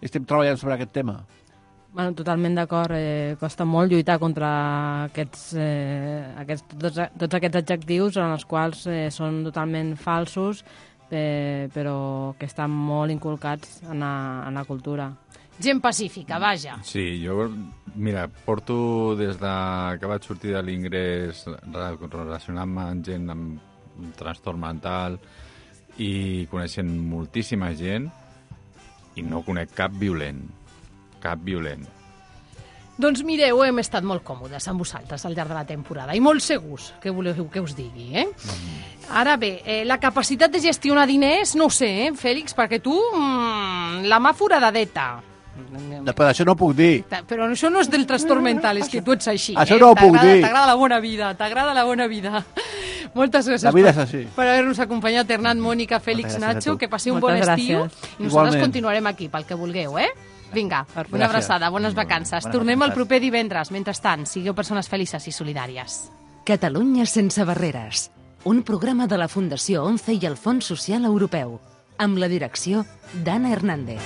Speaker 6: estem treballant sobre aquest tema.
Speaker 8: Bueno, totalment d'acord. Eh, costa molt lluitar contra aquests, eh, aquests, tots, tots aquests adjectius en els quals eh, són totalment falsos, eh, però que estan molt inculcats en la, en la cultura.
Speaker 3: Gent pacífica, vaja.
Speaker 7: Sí, jo, mira, porto des de que vaig sortir de l'ingrés re- relacionant-me amb gent amb un trastorn mental i coneixent moltíssima gent i no conec cap violent. Cap violent.
Speaker 3: Doncs mireu, hem estat molt còmodes amb vosaltres al llarg de la temporada i molt segurs que voleu que us digui, eh? Ara bé, eh, la capacitat de gestionar diners, no ho sé, eh, Fèlix, perquè tu, mm, la mà foradadeta.
Speaker 6: No, però això no ho puc dir.
Speaker 3: Però això no és del trastorn mental, és que tu ets així.
Speaker 6: Això
Speaker 3: eh?
Speaker 6: no ho puc
Speaker 3: T'agrada-
Speaker 6: dir.
Speaker 3: T'agrada la bona vida, t'agrada la bona vida. Moltes gràcies
Speaker 6: La vida
Speaker 3: per,
Speaker 6: és així.
Speaker 3: per haver-nos acompanyat, Hernán, Mònica, Fèlix, Nacho, que passeu un
Speaker 8: Moltes
Speaker 3: bon estiu.
Speaker 8: gràcies.
Speaker 3: I nosaltres
Speaker 6: Igualment.
Speaker 3: continuarem aquí, pel que vulgueu, eh? Vinga, una
Speaker 6: Gràcies.
Speaker 3: abraçada, bones vacances.
Speaker 6: Bones
Speaker 3: Tornem el
Speaker 6: vacances.
Speaker 3: proper divendres. Mentrestant, sigueu persones felices i solidàries.
Speaker 1: Catalunya sense barreres. Un programa de la Fundació ONCE i el Fons Social Europeu. Amb la direcció d'Anna Hernández.